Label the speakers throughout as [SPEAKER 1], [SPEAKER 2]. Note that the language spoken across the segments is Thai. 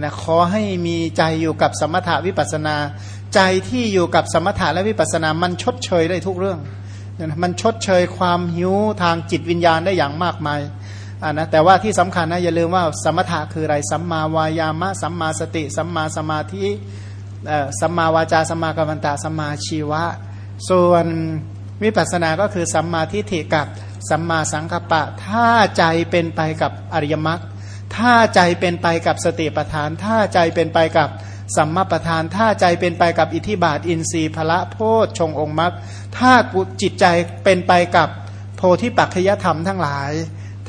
[SPEAKER 1] นะขอให้มีใจอยู่กับสมถาวิปัสนา ใจที่อยู่กับสมถะและวิปัสนามันชดเชยได้ทุกเรื่องนะมันชดเชยความหิวทางจิตวิญญาณได้อย่างมากมายอ่านะแต่ว่าที่สำคัญนะอย่าลืมว่าสมถะคืออะไรสัมมาวายามะสัมมาสติ สัมมาสมาธิสัมมาวาจาสัมมากัมมันตะสัมมาชีวะ ส่วนวิปัสสนาก็คือสัมมาทิฏฐิกับสัมมาสังกัปปะ ถ้าใจเป็นไปกับอริยมรรค ถ้าใจเป็นไปกับสติปัฏฐาน ถ้าใจเป็นไปกับสัมมาประธาน ถ้าใจเป็นไปกับอิทธิบาท อินทรีย์พละโพชชงองค์มรรคถ้าจิตใจเป็นไปกับโพธิปัจขยธรรมทั้งหลาย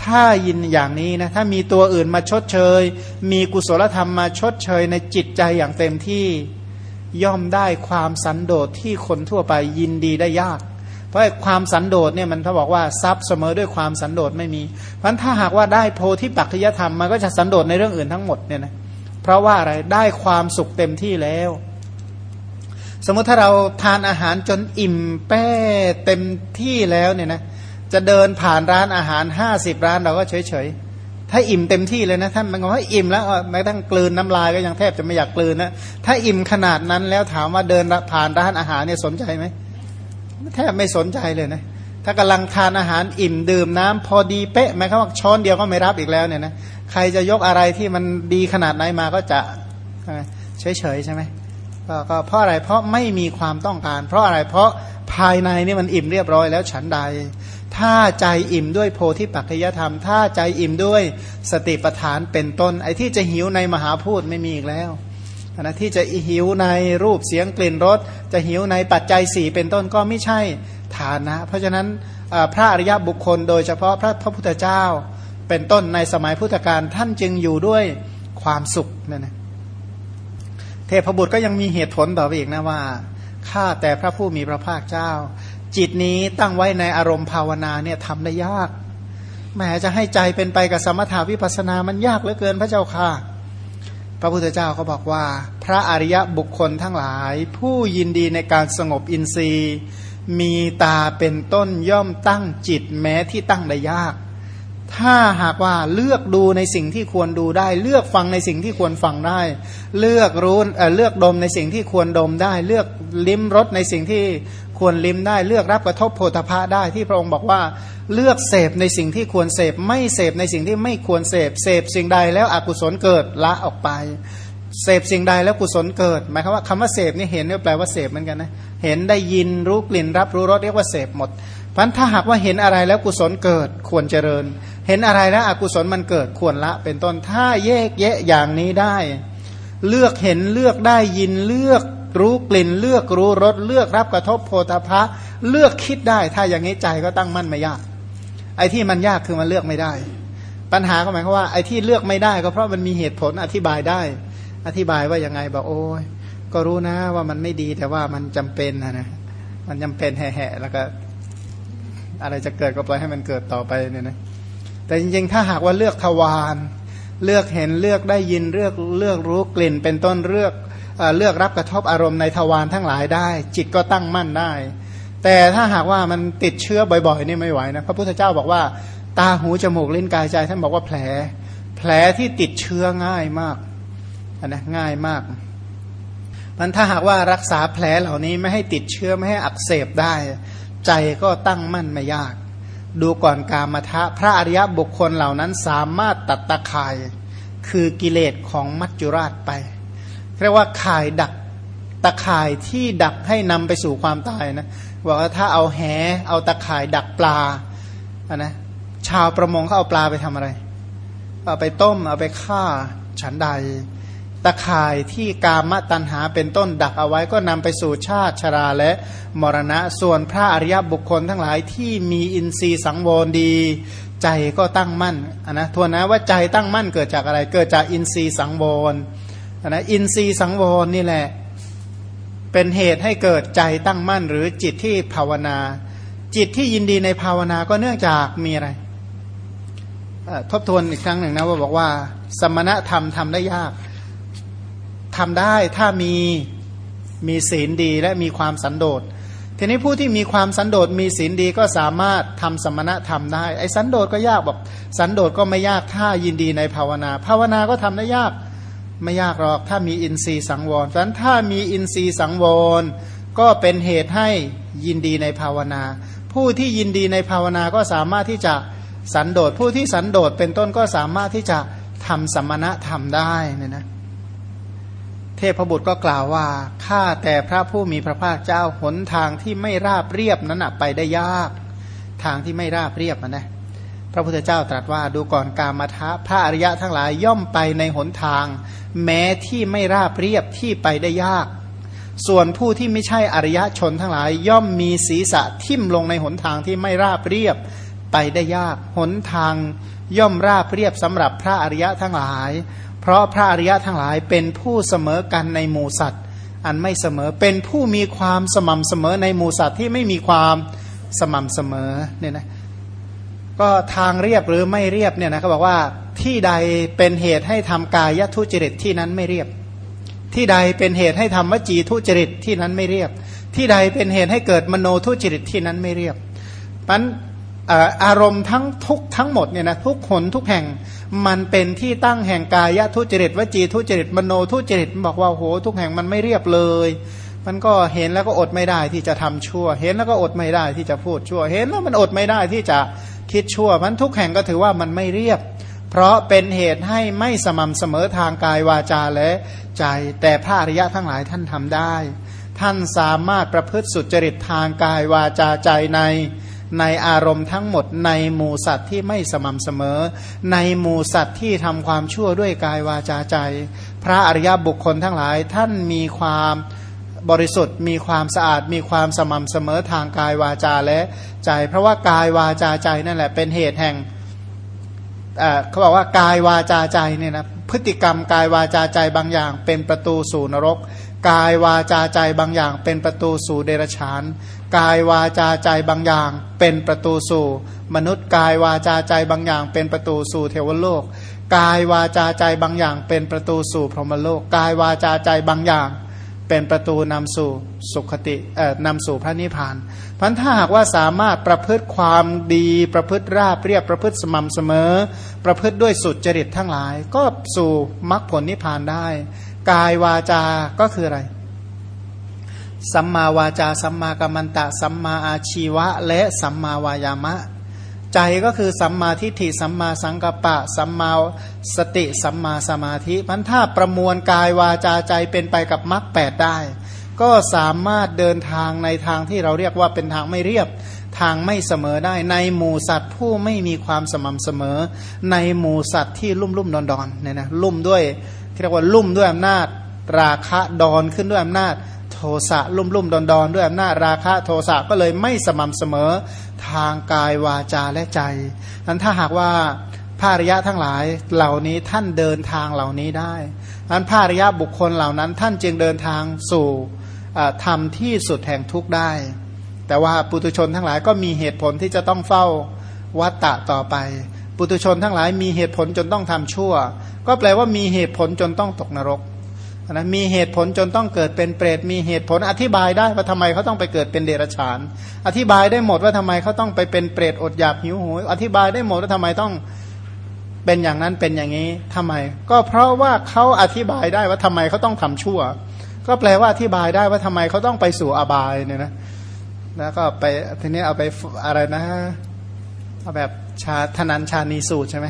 [SPEAKER 1] ถ้ายินอย่างนี้นะ ถ้ามีตัวอื่นมาชดเชย มีกุศลธรรมมาชดเชยในจิตใจอย่างเต็มที่ ย่อมได้ความสันโดษที่คนทั่วไปยินดีได้ยาก ราะความสันโดษเนี่ยมันเขาบอกว่าทรัพย์เสมอด้วยความสันโดษไม่มี เพราะถ้าหากว่าได้โพธิปัจจยธรรมมันก็จะสันโดษในเรื่องอื่นทั้งหมดเนี่ยนะเพราะว่าอะไรได้ความสุขเต็มที่แล้ว สมมติถ้าเราทานอาหารจนอิ่มแป้เต็มที่แล้วเนี่ยนะจะเดินผ่านร้านอาหารห้าสิบร้านเราก็เฉยเฉยถ้าอิ่มเต็มที่เลยนะท่านมันก็ว่าอิ่มแล้วแม้ทั้งกลืนน้ำลายก็ยังแทบจะไม่อยากกลืนนะถ้าอิ่มขนาดนั้นแล้วถามว่าเดินผ่านร้านอาหารเนี่ยสนใจไหม แทบไม่สนใจเลยนะถ้ากำลังทานอาหารอิ่มดื่มน้ำพอดีเป๊ะหมายความว่าช้อนเดียวก็ไม่รับอีกแล้วเนี่ยนะใครจะยกอะไรที่มันดีขนาดไหนมาก็จะเฉยเฉยใช่ไหมก็เพราะอะไรเพราะไม่มีความต้องการ เพราะอะไรเพราะภายในนี่มันอิ่มเรียบร้อยแล้วฉันใด ถ้าใจอิ่มด้วยโพธิปัจจยธรรม ถ้าใจอิ่มด้วยสติปัฏฐานเป็นต้น ไอ้ที่จะหิวในมหาพูดไม่มีอีกแล้ว นะที่จะหิวในรูปเสียงกลิ่นรสจะหิวในปัจจัยสี่เป็นต้นก็ไม่ใช่ฐานะ เพราะฉะนั้นพระอริยบุคคล โดยเฉพาะพระพระพุทธเจ้า เป็นต้นในสมัยพุทธกาลท่านจึงอยู่ด้วยความสุขนั่นนะเทพบุตรก็ยังมีเหตุผลต่อไปอีกนะว่าข้าแต่พระผู้มีพระภาคเจ้า จิตนี้ตั้งไว้ในอารมณ์ภาวนาเนี่ยทำได้ยากแม้จะให้ใจเป็นไปกับสมถาวิปัสนามันยากเหลือเกินพระเจ้าค่ะ พระพุทธเจ้าเขาบอกว่า พระอริยบุคคลทั้งหลาย ผู้ยินดีในการสงบอินทรีย์ มีตาเป็นต้นย่อมตั้งจิตแม้ที่ตั้งได้ยาก ถ้าหากว่าเลือกดูในสิ่งที่ควรดูได้ เลือกฟังในสิ่งที่ควรฟังได้ เลือกรู้เลือกดมในสิ่งที่ควรดมได้ เลือกลิ้มรสในสิ่งที่ ควรลิ้มได้เลือกรับกระทบโพธภะได้ที่พระองค์บอกว่าเลือกเสพในสิ่งที่ควรเสพไม่เสพในสิ่งที่ไม่ควรเสพเสพสิ่งใดแล้วอกุศลเกิดละออกไปเสพสิ่งใดแล้วกุศลเกิด หมายความว่าคำว่าเสพนี่เห็นนี่แปลว่าเสพเหมือนกันนะเห็นได้ยินรู้กลิ่นรับรู้รสเรียกว่าเสพหมดพันถ้าหากว่าเห็นอะไรแล้วกุศลเกิดควรเจริญ เห็นอะไรแล้วอกุศลมันเกิดควรละ เป็นต้นถ้าแยกแยะอย่างนี้ได้ เลือกเห็นเลือกได้ยินเลือก รู้กลิ่น เลือกรู้รสเลือกรับกระทบโพธพะเลือกคิดได้ถ้าอย่างนี้ใจก็ตั้งมั่นไม่ยาก ไอ้ที่มันยากคือมันเลือกไม่ได้ ปัญหาก็หมายความว่าไอ้ที่เลือกไม่ได้ ก็เพราะมันมีเหตุผลอธิบายได้ อธิบายว่ายังไงบอกโอ้ยก็รู้นะว่ามันไม่ดีแต่ว่ามันจำเป็นนะนะมันจำเป็นแห่ๆแล้วก็ อะไรจะเกิดก็ปล่อยให้มันเกิดต่อไปเนี่ยนะแต่จริงๆ ถ้าหากว่าเลือกทวารเลือกเห็นเลือกได้ยินเลือกเลือกรู้กลิ่น เป็นต้นเลือก เลือกรับกระทบอารมณ์ในทวารทั้งหลายได้ จิตก็ตั้งมั่นได้ แต่ถ้าหากว่ามันติดเชื้อบ่อยๆนี่ไม่ไหวนะพระพุทธเจ้าบอกว่า ตาหูจมูกลิ้นกายใจท่านบอกว่าแผล แผลที่ติดเชื้อง่ายมากนะง่ายมากมันถ้าหากว่ารักษาแผลเหล่านี้ไม่ให้ติดเชื้อไม่ให้อักเสบได้ ใจก็ตั้งมั่นไม่ยาก ดูก่อนกามาทะพระอริยบุคคลเหล่านั้นสามารถตัดตะข่าย คือกิเลสของมัจจุราชไป เรียกว่าข่ายดักตะข่ายที่ดักให้นำไปสู่ความตายนะบอกว่าถ้าเอาแหเอาตะข่ายดักปลาอะนะชาวประมงเขาเอาปลาไปทำอะไร เอาไปต้ม เอาไปฆ่าฉันใด ตะข่ายที่กามตัณหาเป็นต้นดักเอาไว้ก็นำไปสู่ชาติชราและมรณะ ส่วนพระอริยบุคคลทั้งหลายที่มีอินทรีย์สังวรดี ใจก็ตั้งมั่นนนะทวนนะว่าใจตั้งมั่นเกิดจากอะไร เกิดจากอินทรีย์สังวร นะอินทรีย์สังวรนี่แหละ เป็นเหตุให้เกิดใจตั้งมั่น หรือจิตที่ภาวนา จิตที่ยินดีในภาวนาก็เนื่องจากมีอะไรทบทวนอีกครั้งหนึ่งนะว่าบอกว่า สมณธรรมทำได้ยากทำได้ถ้ามีมีศีลดีและมีความสันโดษทีนี้ผู้ที่มีความสันโดษมีศีลดีก็สามารถทำสมณธรรมได้ ไอ้สันโดษก็ยากบอกสันโดษก็ไม่ยากถ้ายินดีในภาวนา ภาวนาก็ทำได้ยาก ไม่ยากหรอกถ้ามีอินทรีย์สังวรเพราะฉะนั้นถ้ามีอินทรีย์สังวร ก็เป็นเหตุให้ยินดีในภาวนา ผู้ที่ยินดีในภาวนาก็สามารถที่จะสันโดษผู้ที่สันโดษเป็นต้นก็สามารถที่จะทำสมมณธรรมได้นี่นะเทพบุตรก็กล่าวว่าข้าแต่พระผู้มีพระภาคเจ้าหนทางที่ไม่ราบเรียบนั้นไปได้ยาก ทางที่ไม่ราบเรียบนะ พระพุทธเจ้าตรัสว่าดูก่อนกามาทะพระอริยะทั้งหลายย่อมไปในหนทาง แม้ที่ไม่ราบเรียบที่ไปได้ยาก ส่วนผู้ที่ไม่ใช่อริยชนทั้งหลายย่อมมีศีรษะทิ่มลงในหนทางที่ไม่ราบเรียบไปได้ยาก หนทางย่อมราบเรียบสำหรับพระอริยะทั้งหลาย เพราะพระอริยะทั้งหลายเป็นผู้เสมอกันในหมู่สัตว์ อันไม่เสมอเป็นผู้มีความสม่ำเสมอในหมู่สัตว์ที่ไม่มีความสม่ำเสมอเนี่ยนะ ก็ทางเรียบหรือไม่เรียบเนี่ยนะเขาบอกว่าที่ใดเป็นเหตุให้ทำกายทุจริตที่นั้นไม่เรียบ ที่ใดเป็นเหตุให้ทำวจีทุจริตที่นั้นไม่เรียบ ที่ใดเป็นเหตุให้เกิดมโนทุจริตที่นั้นไม่เรียบปันอารมณ์ทั้งทุกทั้งหมดเนี่ยนะทุกหนทุกแห่งมันเป็นที่ตั้งแห่งกายทุจริตวจีทุจริตมโนทุจริตบอกว่าโหทุกแห่งมันไม่เรียบเลย มันก็เห็นแล้วก็อดไม่ได้ที่จะทำชั่ว เห็นแล้วก็อดไม่ได้ที่จะพูดชั่ว เห็นแล้วมันอดไม่ได้ที่จะ คิดชั่วมันทุกแห่งก็ถือว่ามันไม่เรียบ เพราะเป็นเหตุให้ไม่สม่ำเสมอทางกายวาจาและใจ แต่พระอริยะทั้งหลายท่านทำได้ ท่านสามารถประพฤติสุจริตทางกายวาจาใจในในอารมณ์ทั้งหมดในหมู่สัตว์ที่ไม่สม่ำเสมอ ในหมู่สัตว์ที่ทำความชั่วด้วยกายวาจาใจ พระอริยบุคคลทั้งหลายท่านมีความ บริสุทธิ์มีความสะอาดมีความสม่ำเสมอทางกายวาจาและใจ เพราะว่ากายวาจาใจนั่นแหละเป็นเหตุแห่งเขาบอกว่ากายวาจาใจเนี่ยนะพฤติกรรมกายวาจาใจบางอย่าง เป็นประตูสู่นรก กายวาจาใจบางอย่าง เป็นประตูสู่เดรัจฉาน กายวาจาใจบางอย่าง เป็นประตูสู่ มนุษย์กายวาจาใจบางอย่าง เป็นประตูสู่เทวโลก กายวาจาใจบางอย่าง เป็นประตูสู่พรหมโลก กายวาจาใจบางอย่าง เป็นประตูนำสู่สุขติเอ่อนำสู่พระนิพพานพันถ้าหากว่าสามารถประพฤติความดีประพฤติราบเรียบประพฤติสม่ำเสมอ ประพฤติด้วยสุดจริตทั้งหลาย ก็สู่มรรคผลนิพพานได้ กายวาจาก็คืออะไร สัมมาวาจา สัมมากัมมันตะ สัมมาอาชีวะ และสัมมาวายามะ ใจก็คือสัมมาทิฏฐิสัมมาสังกัปปะ สัมมาสติสัมมาสมาธิมันถ้าประมวลกายวาจาใจเป็นไปกับมรรคแปดได้ ก็สามารถเดินทางในทางที่เราเรียกว่าเป็นทางไม่เรียบทางไม่เสมอได้ในหมู่สัตว์ผู้ไม่มีความสม่ำเสมอ ในหมู่สัตว์ที่ลุ่มลุ่มดอนดอนเนี่ยนะลุ่มด้วยเรียกว่าลุ่มด้วยอำนาจ ราคะดอนขึ้นด้วยอำนาจ โทสะลุ่มลุ่มดอนดอนด้วยอำนาจราคะโทสะก็เลยไม่สม่ำเสมอทางกายวาจาและใจนั้นถ้าหากว่าภาริยะทั้งหลายเหล่านี้ท่านเดินทางเหล่านี้ได้นั้นภาริยะบุคคลเหล่านั้นท่านจึงเดินทางสู่ธรรมที่สุดแห่งทุกข์ได้ แต่ว่าปุตุชนทั้งหลายก็มีเหตุผลที่จะต้องเฝ้าวัตตะต่อไป ปุตุชนทั้งหลายมีเหตุผลจนต้องทำชั่ว ก็แปลว่ามีเหตุผลจนต้องตกนรก นะมีเหตุผลจนต้องเกิดเป็นเปรตมีเหตุผลอธิบายได้ว่าทำไมเขาต้องไปเกิดเป็นเดรัจฉาน อธิบายได้หมดว่าทำไมเขาต้องไปเป็นเปรตอดอยากหิวโหยอธิบายได้หมดว่าทำไมต้องเป็นอย่างนั้นเป็นอย่างนี้ทำไม ก็เพราะว่าเขาอธิบายได้ว่าทำไมเขาต้องทำชั่ว ก็แปลว่าอธิบายได้ว่าทำไมเขาต้องไปสู่อบายเนี่ยนะแล้วก็ไปทีนี้เอาไปอะไรนะเอาแบบชาธนันชานีสูตรใช่ไหม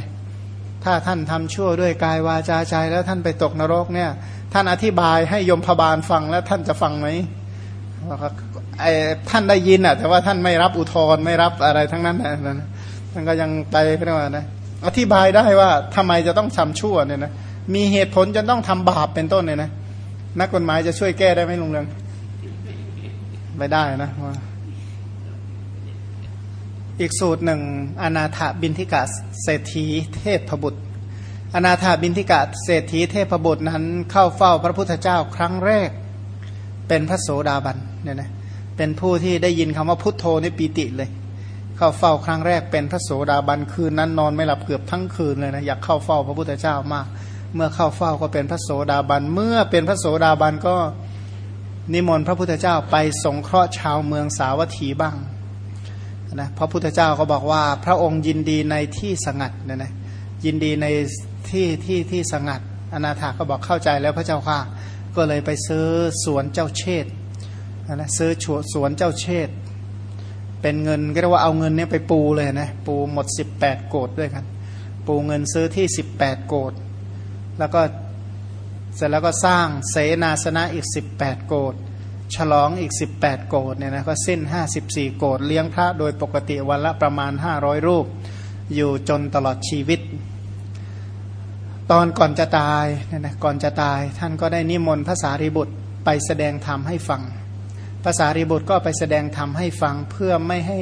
[SPEAKER 1] ถ้าท่านทำชั่วด้วยกายวาจาใจแล้วท่านไปตกนรกเนี่ย ท่านอธิบายให้ยมพบาลฟังแล้วท่านจะฟังไหมไอ้ท่านได้ยินอะ แต่ว่าท่านไม่รับอุทธรไม่รับอะไรทั้งนั้นนะท่านก็ยังไปเรียกว่านะอธิบายได้ว่าทำไมจะต้องทำชั่วเนี่ยนะมีเหตุผลจนต้องทำบาปเป็นต้นเนี่ยนะนักกฎหมายจะช่วยแก้ได้ไหมลุงเรืองไม่ได้นะอีกสูตรหนึ่งอนาถบินทิกาเศรษฐีเทพบุตร อนาถาบินทิกะเศรษฐีเทพบุตรนั้นเข้าเฝ้าพระพุทธเจ้าครั้งแรก เป็นพระโสดาบันเนี่ยนะเป็นผู้ที่ได้ยินคำว่าพุทโธในปีติเลย เข้าเฝ้าครั้งแรกเป็นพระโสดาบันคืนนั้นนอนไม่หลับเกือบทั้งคืนเลยนะอยากเข้าเฝ้าพระพุทธเจ้ามาก เมื่อเข้าเฝ้าก็เป็นพระโสดาบันเมื่อเป็นพระโสดาบันก็นิมนต์พระพุทธเจ้าไปสงเคราะห์ชาวเมืองสาวัตถีบ้างนะพระพุทธเจ้าก็บอกว่าพระองค์ยินดีในที่สงัดเนี่ยนะยินดีใน ที่ที่ที่สงัด อนาถาก็บอกเข้าใจแล้วพระเจ้าค่ะ ก็เลยไปซื้อสวนเจ้าเชษนะซื้อสวนเจ้าเชษเป็นเงินก็เรียกว่าเอาเงินเนี้ยไปปูเลยนะปูหมด 18 โกดด้วยกัน ปูเงินซื้อที่ 18 โกดแล้วก็เสร็จแล้วก็สร้างเสนาสนะอีก 18 โกดฉลองอีก 18 โกดเนี่ยนะก็สิ้น 54 โกดเลี้ยงพระโดยปกติวันละประมาณ 500 รูป อยู่จนตลอดชีวิต ตอนก่อนจะตายเนี่ยนะก่อนจะตาย ท่านก็ได้นิมนต์พระสารีบุตรไปแสดงธรรมให้ฟังภาษารีบุตรก็ไปแสดงธรรมให้ฟังเพื่อไม่ให้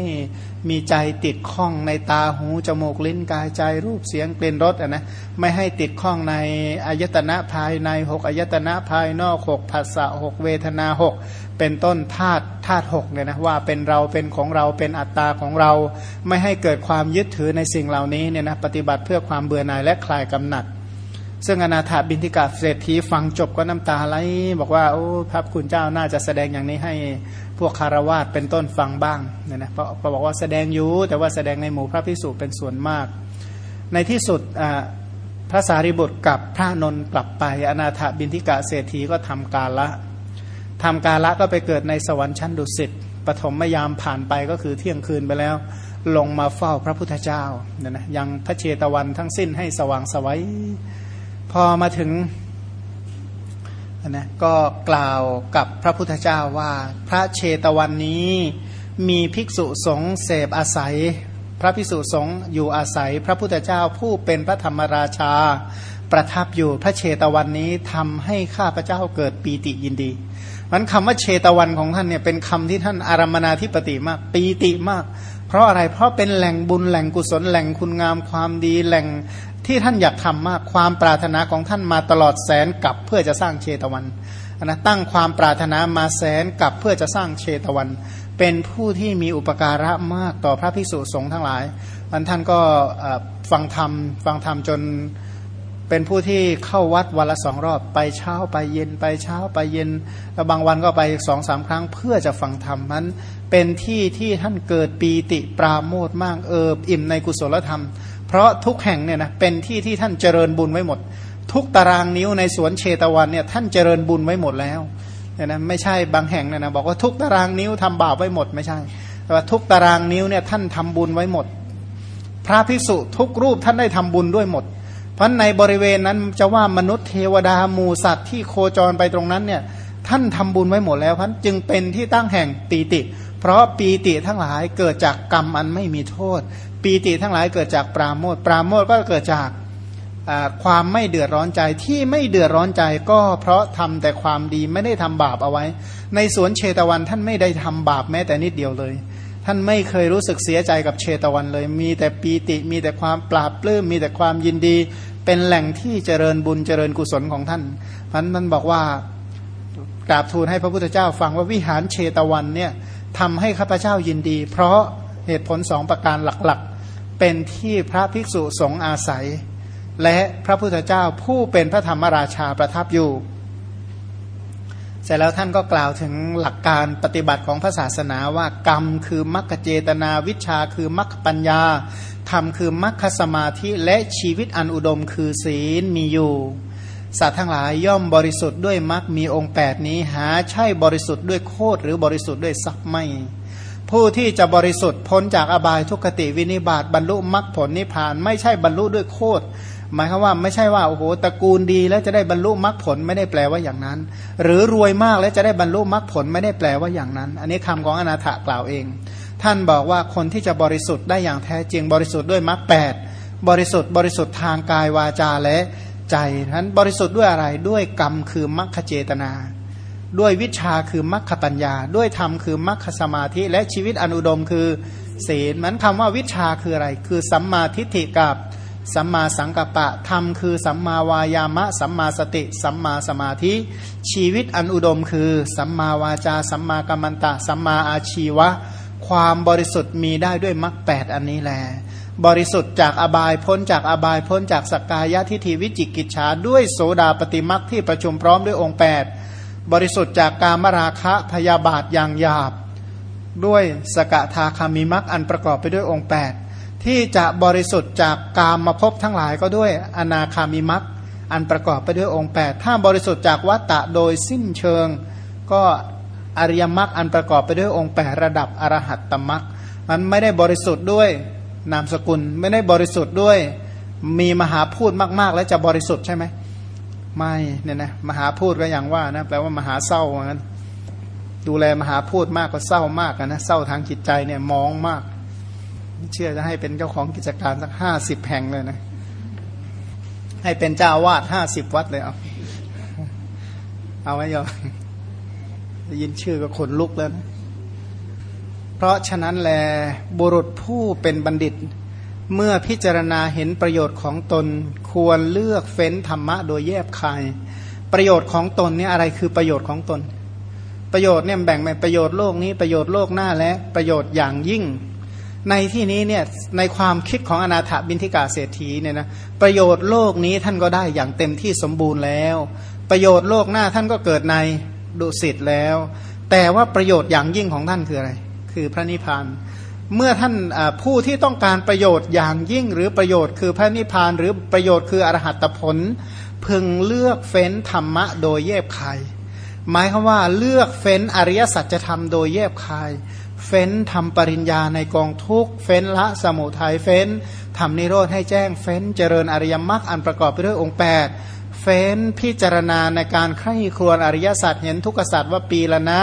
[SPEAKER 1] มีใจติดข้องในตาหูจมูกลิ้นกายใจรูปเสียงกลิ่นรสอะนะไม่ให้ติดข้องในอายตนะภายในหกอายตนะภายนอกหกภาษาหกเวทนาหกเป็นต้นธาตุธาตุหกเนี่ยนะว่าเป็นเราเป็นของเราเป็นอัตตาของเรา ไม่ให้เกิดความยึดถือในสิ่งเหล่านี้เนี่ยนะปฏิบัติเพื่อความเบื่อหน่ายและคลายกำหนัด ซึ่งอนาถาบินทิกาเศรษฐีฟังจบก็น้ำตาไหลบอกว่าโอ้พระคุณเจ้าน่าจะแสดงอย่างนี้ให้พวกคารวาสเป็นต้นฟังบ้างเนี่ยนะเพราะบอกว่าแสดงอยู่แต่ว่าแสดงในหมู่พระพิสุเป็นส่วนมาก ในที่สุดพระสารีบุตรกับพระนนท์กลับไป อนาถาบินทิกาเศรษฐีก็ทำกาละทำกาละก็ไปเกิดในสวรรค์ชั้นดุสิตปฐมยามผ่านไปก็คือเที่ยงคืนไปแล้ว ลงมาเฝ้าพระพุทธเจ้าเนี่ยนะยังพระเชตวันทั้งสิ้นให้สว่างสวัย พอมาถึงนะก็กล่าวกับพระพุทธเจ้าว่าพระเชตวันนี้มีภิกษุสงฆ์เสพอาศัย พระภิกษุสงฆ์อยู่อาศัย พระพุทธเจ้าผู้เป็นพระธรรมราชา ประทับอยู่พระเชตวันนี้ทำให้ข้าพระเจ้าเกิดปีติยินดีมันคำว่าเชตวันของท่านเนี่ยเป็นคำที่ท่านอารมนาธิปติมากปีติมาก เพราะอะไรเพราะเป็นแหล่งบุญแหล่งกุศลแหล่งคุณงามความดีแหล่ง ที่ท่านอยากทำมากความปรารถนาของท่านมาตลอดแสนกับเพื่อจะสร้างเชตวันนะตั้งความปรารถนามาแสนกับเพื่อจะสร้างเชตวัน เป็นผู้ที่มีอุปการะมากต่อพระภิกษุสงฆ์ทั้งหลายอันท่านก็ฟังธรรมฟังธรรมจนเป็นผู้ที่เข้าวัดวันละสองรอบไปเช้าไปเย็นไปเช้าไปเย็นแล้วบางวันก็ไปสองสามครั้งเพื่อจะฟังธรรมนั้นเป็นที่ที่ท่านเกิดปีติปราโมทมากเอิบอิ่มในกุศลธรรม เพราะทุกแห่งเนี่ยนะเป็นที่ที่ท่านเจริญบุญไว้หมด ทุกตารางนิ้วในสวนเชตวันเนี่ยท่านเจริญบุญไว้หมดแล้วเนี่ยนะไม่ใช่บางแห่งเนี่ยนะบอกว่าทุกตารางนิ้วทำบาปไว้หมดไม่ใช่ แต่ว่าทุกตารางนิ้วเนี่ยท่านทำบุญไว้หมด พระภิกษุทุกรูปท่านได้ทำบุญด้วยหมด เพราะในบริเวณนั้นจะว่ามนุษย์เทวดาหมูสัตว์ที่โคจรไปตรงนั้นเนี่ยท่านทำบุญไว้หมดแล้วพันจึงเป็นที่ตั้งแห่งปีติ เพราะปีติทั้งหลายเกิดจากกรรมอันไม่มีโทษ ปีติทั้งหลายเกิดจากปราโมทปราโมทก็เกิดจากความไม่เดือดร้อนใจที่ไม่เดือดร้อนใจก็เพราะทำแต่ความดีไม่ได้ทำบาปเอาไว้ ในสวนเชตวันท่านไม่ได้ทำบาปแม้แต่นิดเดียวเลย ท่านไม่เคยรู้สึกเสียใจกับเชตวันเลย มีแต่ปีติมีแต่ความปราบปลื้มมีแต่ความยินดี เป็นแหล่งที่เจริญบุญเจริญกุศลของท่านพันท่านบอกว่ากราบทูลให้พระพุทธเจ้าฟังว่าวิหารเชตวันเนี่ยทำให้ข้าพเจ้ายินดี เพราะเหตุผลสองประการหลัก เป็นที่พระภิกษุสงฆ์อาศัย และพระพุทธเจ้าผู้เป็นพระธรรมราชาประทับอยู่ เสร็จแล้วท่านก็กล่าวถึงหลักการปฏิบัติของพระศาสนาว่ากรรมคือมรรคเจตนาวิชาคือมรรคปัญญาธรรมคือมรรคสมาธิและชีวิตอันอุดมคือศีลมีอยู่สัตว์ทั้งหลายย่อมบริสุทธิ์ด้วยมรรคมีองค์8นี้หาใช่บริสุทธิ์ด้วยโคดหรือบริสุทธิ์ด้วยสัพไม่ ผู้ที่จะบริสุทธิ์พ้นจากอบายทุกขติวินิบาตบรรลุมรรคผลนิพพาน ไม่ใช่บรรลุด้วยโคตรหมายความว่าไม่ใช่ว่าโอ้โหตระกูลดีแล้วจะได้บรรลุมรรคผลไม่ได้แปลว่าอย่างนั้น หรือรวยมากแล้วจะได้บรรลุมรรคผลไม่ได้แปลว่าอย่างนั้น อันนี้คำของอนาถกล่าวเอง ท่านบอกว่าคนที่จะบริสุทธิ์ได้อย่างแท้จริงบริสุทธิ์ด้วยมรรคแปดบริสุทธิ์บริสุทธิ์ทางกายวาจาและใจนั้นบริสุทธิ์ด้วยอะไรด้วยกรรมคือมรรคเจตนา ด้วยวิชาคือมรรคปัญญา ด้วยธรรมคือมรรคสมาธิ และชีวิตอนุดมคือศีลมันคำว่าวิชาคืออะไร คือสัมมาทิฏฐิกับสัมมาสังกัปปะธรรมคือสัมมาวายามะ สัมมาสติ สัมมาสมาธิ ชีวิตอันอุดมคือ สัมมาวาจา สัมมากัมมันตะ สัมมาอาชีวะ ความบริสุทธิ์มีได้ด้วยมรรคแปดอันนี้แหละบริสุทธิ์จากอบายพ้นจากอบายพ้นจากสกกายะทิฏฐิวิจิกิจฉาด้วยโสดาปฏิมรรคที่ประชุมพร้อมด้วยองค์8 บริสุทธิ์จากการมราคะพยาบาทอย่างหยาบ ด้วยสกทาคามิมักอันประกอบไปด้วยองค์ 8 ที่จะบริสุทธิ์จากกามมาพบทั้งหลายก็ด้วยอนาคามิมักอันประกอบไปด้วยองค์ 8 ถ้าบริสุทธิ์จากวัตตะโดยสิ้นเชิง ก็อริยมรรคอันประกอบไปด้วยองค์ 8 ระดับอรหัตตมรรคมันไม่ได้บริสุทธิ์ด้วยนามสกุลไม่ได้บริสุทธิ์ด้วยมีมหาพูดมาก ๆ แล้วจะบริสุทธิ์ใช่ไหม ไม่เนี่ยนะมหาพูดก็อย่างว่านะแปลว่ามหาเศร้าเหมือนกันดูแลมหาพูดมากก็เศร้ามากนะเศร้าทางจิตใจเนี่ยมองมาก เชื่อจะให้เป็นเจ้าของกิจการสักห้าสิบแห่งเลยนะ ให้เป็นเจ้าวาดห้าสิบวัดเลยเอาเอาไว้ยอมยินชื่อก็ขนลุกแล้วนะเพราะฉะนั้นแลบุรุษผู้เป็นบัณฑิต เมื่อพิจารณาเห็นประโยชน์ของตนควรเลือกเฟ้นธรรมะโดยแยบคาย ประโยชน์ของตนเนี่ยอะไรคือประโยชน์ของตน ประโยชน์เนี่ยแบ่งเป็นประโยชน์โลกนี้ประโยชน์โลกหน้าและประโยชน์อย่างยิ่ง ในที่นี้เนี่ยในความคิดของอนาถบินทิกาเศรษฐีเนี่ยนะประโยชน์โลกนี้ท่านก็ได้อย่างเต็มที่สมบูรณ์แล้ว ประโยชน์โลกหน้าท่านก็เกิดในดุสิตแล้ว แต่ว่าประโยชน์อย่างยิ่งของท่านคืออะไร คือพระนิพพาน เมื่อท่านผู้ที่ต้องการประโยชน์อย่างยิ่งหรือประโยชน์คือพระนิพพานหรือประโยชน์คืออรหัตผล พึงเลือกเฟ้นธรรมะโดยแยบคายหมายคือว่าเลือกเฟ้นอริยสัจธรรมโดยแยบคายเฟ้นทำปริญญาในกองทุกเฟ้นละสมุทัยเฟ้นทำนิโรธให้แจ้งเฟ้นเจริญอริยมรรคอันประกอบไปด้วยองค์ 8 เฟ้นพิจารณาในการใคร่ครวญอริยสัจเห็นทุกขสัจว่าปีละนะ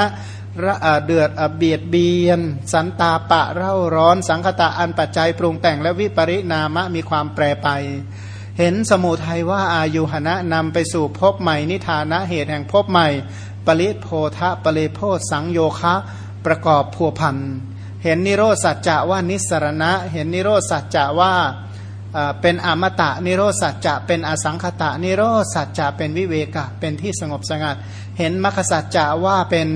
[SPEAKER 1] เดือดเบียดเบียน สันตาปะเร่าร้อน สังคตะอันปัจจัยปรุงแต่งและวิปริณามะมีความแปรไป เห็นสมุทัยว่าอายุหณะนำไปสู่พบใหม่ นิทานะเหตุแห่งพบใหม่ ปริโพธะปริโพสังโยคะ ประกอบพัวพันเห็นนิโรสัจจะว่านิสรณะ เห็นนิโรสัจจะว่าเป็นอมตะนิโรสัจจะเป็นอสังขตะนิโรสัจจะเป็นวิเวกะเป็นที่สงบสงัด เห็นมรรคสัจจะว่าเป็น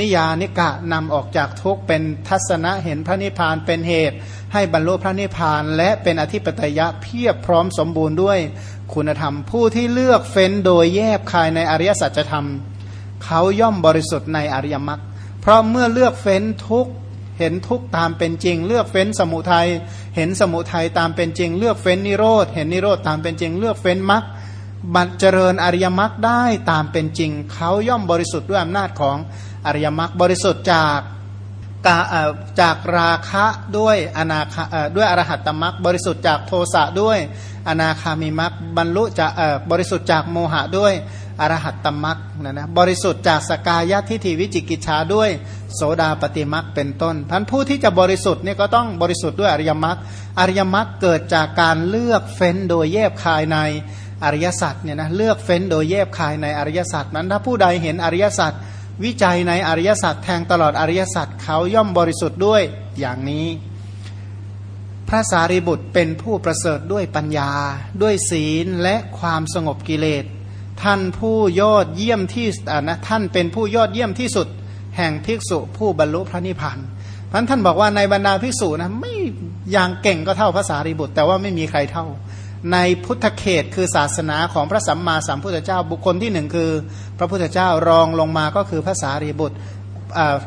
[SPEAKER 1] นิยานิกะนำออกจากทุกเป็นทัศนะเห็นพระนิพพานเป็นเหตุ ให้บรรลุพระนิพพาน และเป็นอธิปไตยะเพียบพร้อมสมบูรณ์ด้วยคุณธรรม ผู้ที่เลือกเฟ้นโดยแยบคายในอริยสัจธรรม เขาย่อมบริสุทธิ์ในอริยมรรคเพราะเมื่อเลือกเฟ้นทุกเห็นทุกตามเป็นจริง เลือกเฟ้นสมุทัยเห็นสมุทัยตามเป็นจริง เลือกเฟ้นนิโรธเห็นนิโรธตามเป็นจริง เลือกเฟ้นมรรค บัเจริญอริยมรรคได้ตามเป็นจริง เขาย่อมบริสุทธิ์ด้วยอำนาจของอริยมรรคบริสุทธิ์จากกาจากราคะด้วยอนาคด้วยอรหัตตมรรคบริสุทธิ์จากโทสะด้วยอนาคามิมรรคบรรลุจากบริสุทธิ์จากโมหะด้วยอรหัตตมรรคนะนะบริสุทธิ์จากสกายทิฏฐิวิจิกิจชาด้วย โสดาปฏิมรรคเป็นต้นท่านผู้ที่จะบริสุทธิ์เนี่ยก็ต้องบริสุทธิ์ด้วยอริยมรรคอริยมรรคเกิดจากการเลือกเฟ้นโดยแยบคายใน อริยสัจเนี่ยนะเลือกเฟ้นโดยแยบคายในอริยสัจนั้นถ้าผู้ใดเห็นอริยสัจวิจัยในอริยสัจแทงตลอดอริยสัจเขาย่อมบริสุทธิ์ด้วยอย่างนี้ พระสารีบุตรเป็นผู้ประเสริฐด้วยปัญญา ด้วยศีลและความสงบกิเลส ท่านผู้ยอดเยี่ยมที่นะท่านเป็นผู้ยอดเยี่ยมที่สุด แห่งภิกษุผู้บรรลุพระนิพพานพันท่านบอกว่าในบรรดาภิกษุนะไม่อย่างเก่งก็เท่าพระสารีบุตร แต่ว่าไม่มีใครเท่า ในพุทธเขตคือศาสนาของพระสัมมาสัมพุทธเจ้า บุคคลที่หนึ่งคือ พระพุทธเจ้ารองลงมาก็คือพระสารีบุตร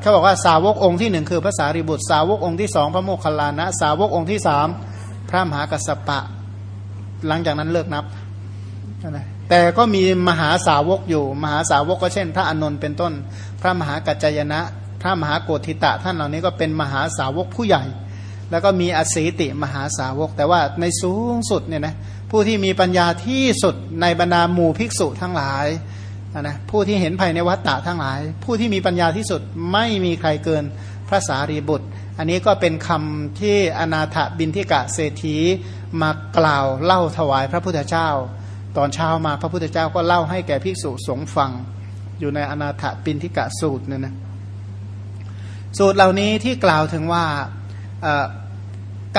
[SPEAKER 1] เขาบอกว่าสาวกองค์ที่หนึ่งคือพระสารีบุตร สาวกองค์ที่สองพระโมคคัลลานะ สาวกองค์ที่สามพระมหากัสปะ หลังจากนั้นเลิกนับแต่ก็มีมหาสาวกอยู่ มหาสาวกก็เช่น พระอนนท์เป็นต้น พระมหากัจจยนะ พระมหาโกธิตะ ท่านเหล่านี้ก็เป็นมหาสาวกผู้ใหญ่ แล้วก็มีอสีติมหาสาวก แต่ว่าในสูงสุดเนี่ยนะผู้ที่มีปัญญาที่สุดในบรรดาหมู่ภิกษุทั้งหลายนะผู้ที่เห็นภายในวัฏฏะทั้งหลาย ผู้ที่มีปัญญาที่สุดไม่มีใครเกินพระสารีบุตร อันนี้ก็เป็นคำที่อนาถบินทิกะเศรษฐีมากล่าวเล่าถวายพระพุทธเจ้า ตอนเช้ามาพระพุทธเจ้าก็เล่าให้แก่ภิกษุสงฆ์ฟัง อยู่ในอนาถบินทิกะสูตรเนี่ยนะสูตรเหล่านี้ที่กล่าวถึงว่า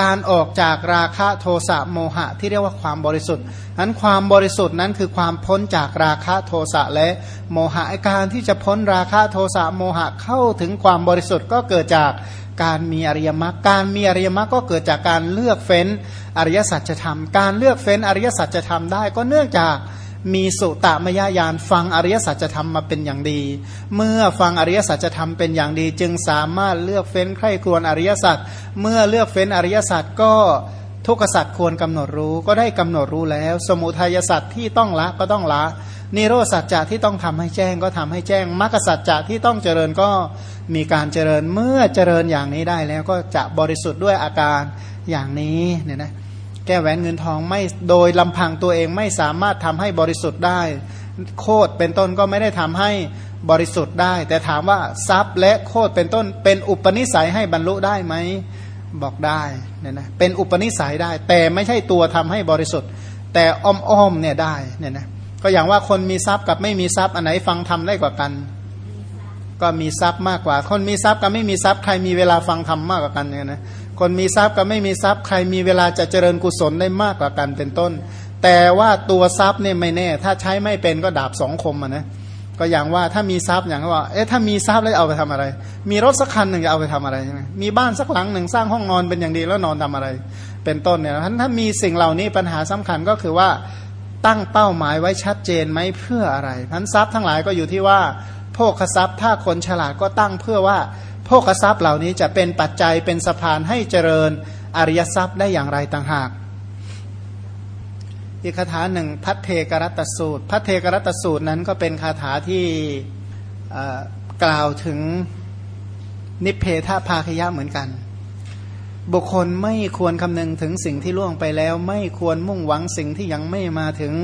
[SPEAKER 1] การออกจากราคะโทสะโมหะที่เรียกว่าความบริสุทธิ์นั้นความบริสุทธิ์นั้นคือความพ้นจากราคะโทสะและโมหะการที่จะพ้นราคะโทสะโมหะเข้าถึงความบริสุทธิ์ก็เกิดจากการมีอริยมรรคการมีอริยมรรคก็เกิดจากการเลือกเฟ้นอริยสัจธรรม การเลือกเฟ้นอริยสัจธรรมได้ก็เนื่องจาก มีสุตมยญาณฟังอริยสัจธรรมมาเป็นอย่างดี เมื่อฟังอริยสัจธรรมเป็นอย่างดี จึงสามารถเลือกเฟ้นใคร่ครวญอริยสัจเมื่อเลือกเฟ้นอริยสัจก็ทุกขสัตว์ควรกำหนดรู้ก็ได้กำหนดรู้แล้ว สมุทัยสัตว์ที่ต้องละก็ต้องละนิโรธสัจจะที่ต้องทำให้แจ้งก็ทำให้แจ้งมรรคสัจจะที่ต้องเจริญก็มีการเจริญเมื่อเจริญอย่างนี้ได้แล้วก็จะบริสุทธิ์ด้วยอาการอย่างนี้เนี่ยนะ แก้แหวนเงินทองไม่โดยลำพังตัวเองไม่สามารถทำให้บริสุทธิ์ได้ โคดเป็นต้นก็ไม่ได้ทำให้บริสุทธิ์ได้ แต่ถามว่าทรัพย์และโคดเป็นต้นเป็นอุปนิสัยให้บรรลุได้ไหมบอกได้เนี่ยนะเป็นอุปนิสัยได้ แต่ไม่ใช่ตัวทำให้บริสุทธิ์ แต่อ้อมๆเนี่ยได้เนี่ยนะก็อย่างว่าคนมีทรัพย์กับไม่มีทรัพย์อันไหนฟังทำได้กว่ากัน ก็มีทรัพย์มากกว่า คนมีทรัพย์กับไม่มีทรัพย์ใครมีเวลาฟังธรรมมากกว่ากันเนี่ยนะ คนมีทรัพย์กับไม่มีทรัพย์ใครมีเวลาจะเจริญกุศลได้มากกว่ากันเป็นต้น แต่ว่าตัวทรัพย์เนี่ยไม่แน่ ถ้าใช้ไม่เป็นก็ดาบสองคมอะนะก็อย่างว่าถ้ามีทรัพย์อย่างว่าเอ๊ะถ้ามีทรัพย์แล้วเอาไปทำอะไร มีรถสักคันหนึ่งจะเอาไปทำอะไรใช่ไหมมีบ้านสักหลังหนึ่งสร้างห้องนอนเป็นอย่างดีแล้วนอนทำอะไร เป็นต้นเนี่ยท่านถ้ามีสิ่งเหล่านี้ปัญหาสำคัญก็คือว่าตั้งเป้าหมายไว้ชัดเจนไหมเพื่ออะไรพันทรัพย์ทั้งหลายก็อยู่ที่ว่าโภคทรัพย์ถ้าคนฉลาดก็ตั้งเพื่อว่า ภคทรัพย์เหล่านี้จะเป็นปัจจัยเป็นสะพานให้เจริญอริยทรัพย์ได้อย่างไรต่างหาก อีกคาถาหนึ่งพัทเทกรัตสูตร พัทเทกรัตสูตรนั้นก็เป็นคาถาที่กล่าวถึงนิเพทภาคยะเหมือนกัน บุคคลไม่ควรคำนึงถึงสิ่งที่ล่วงไปแล้ว ไม่ควรมุ่งหวังสิ่งที่ยังไม่มาถึง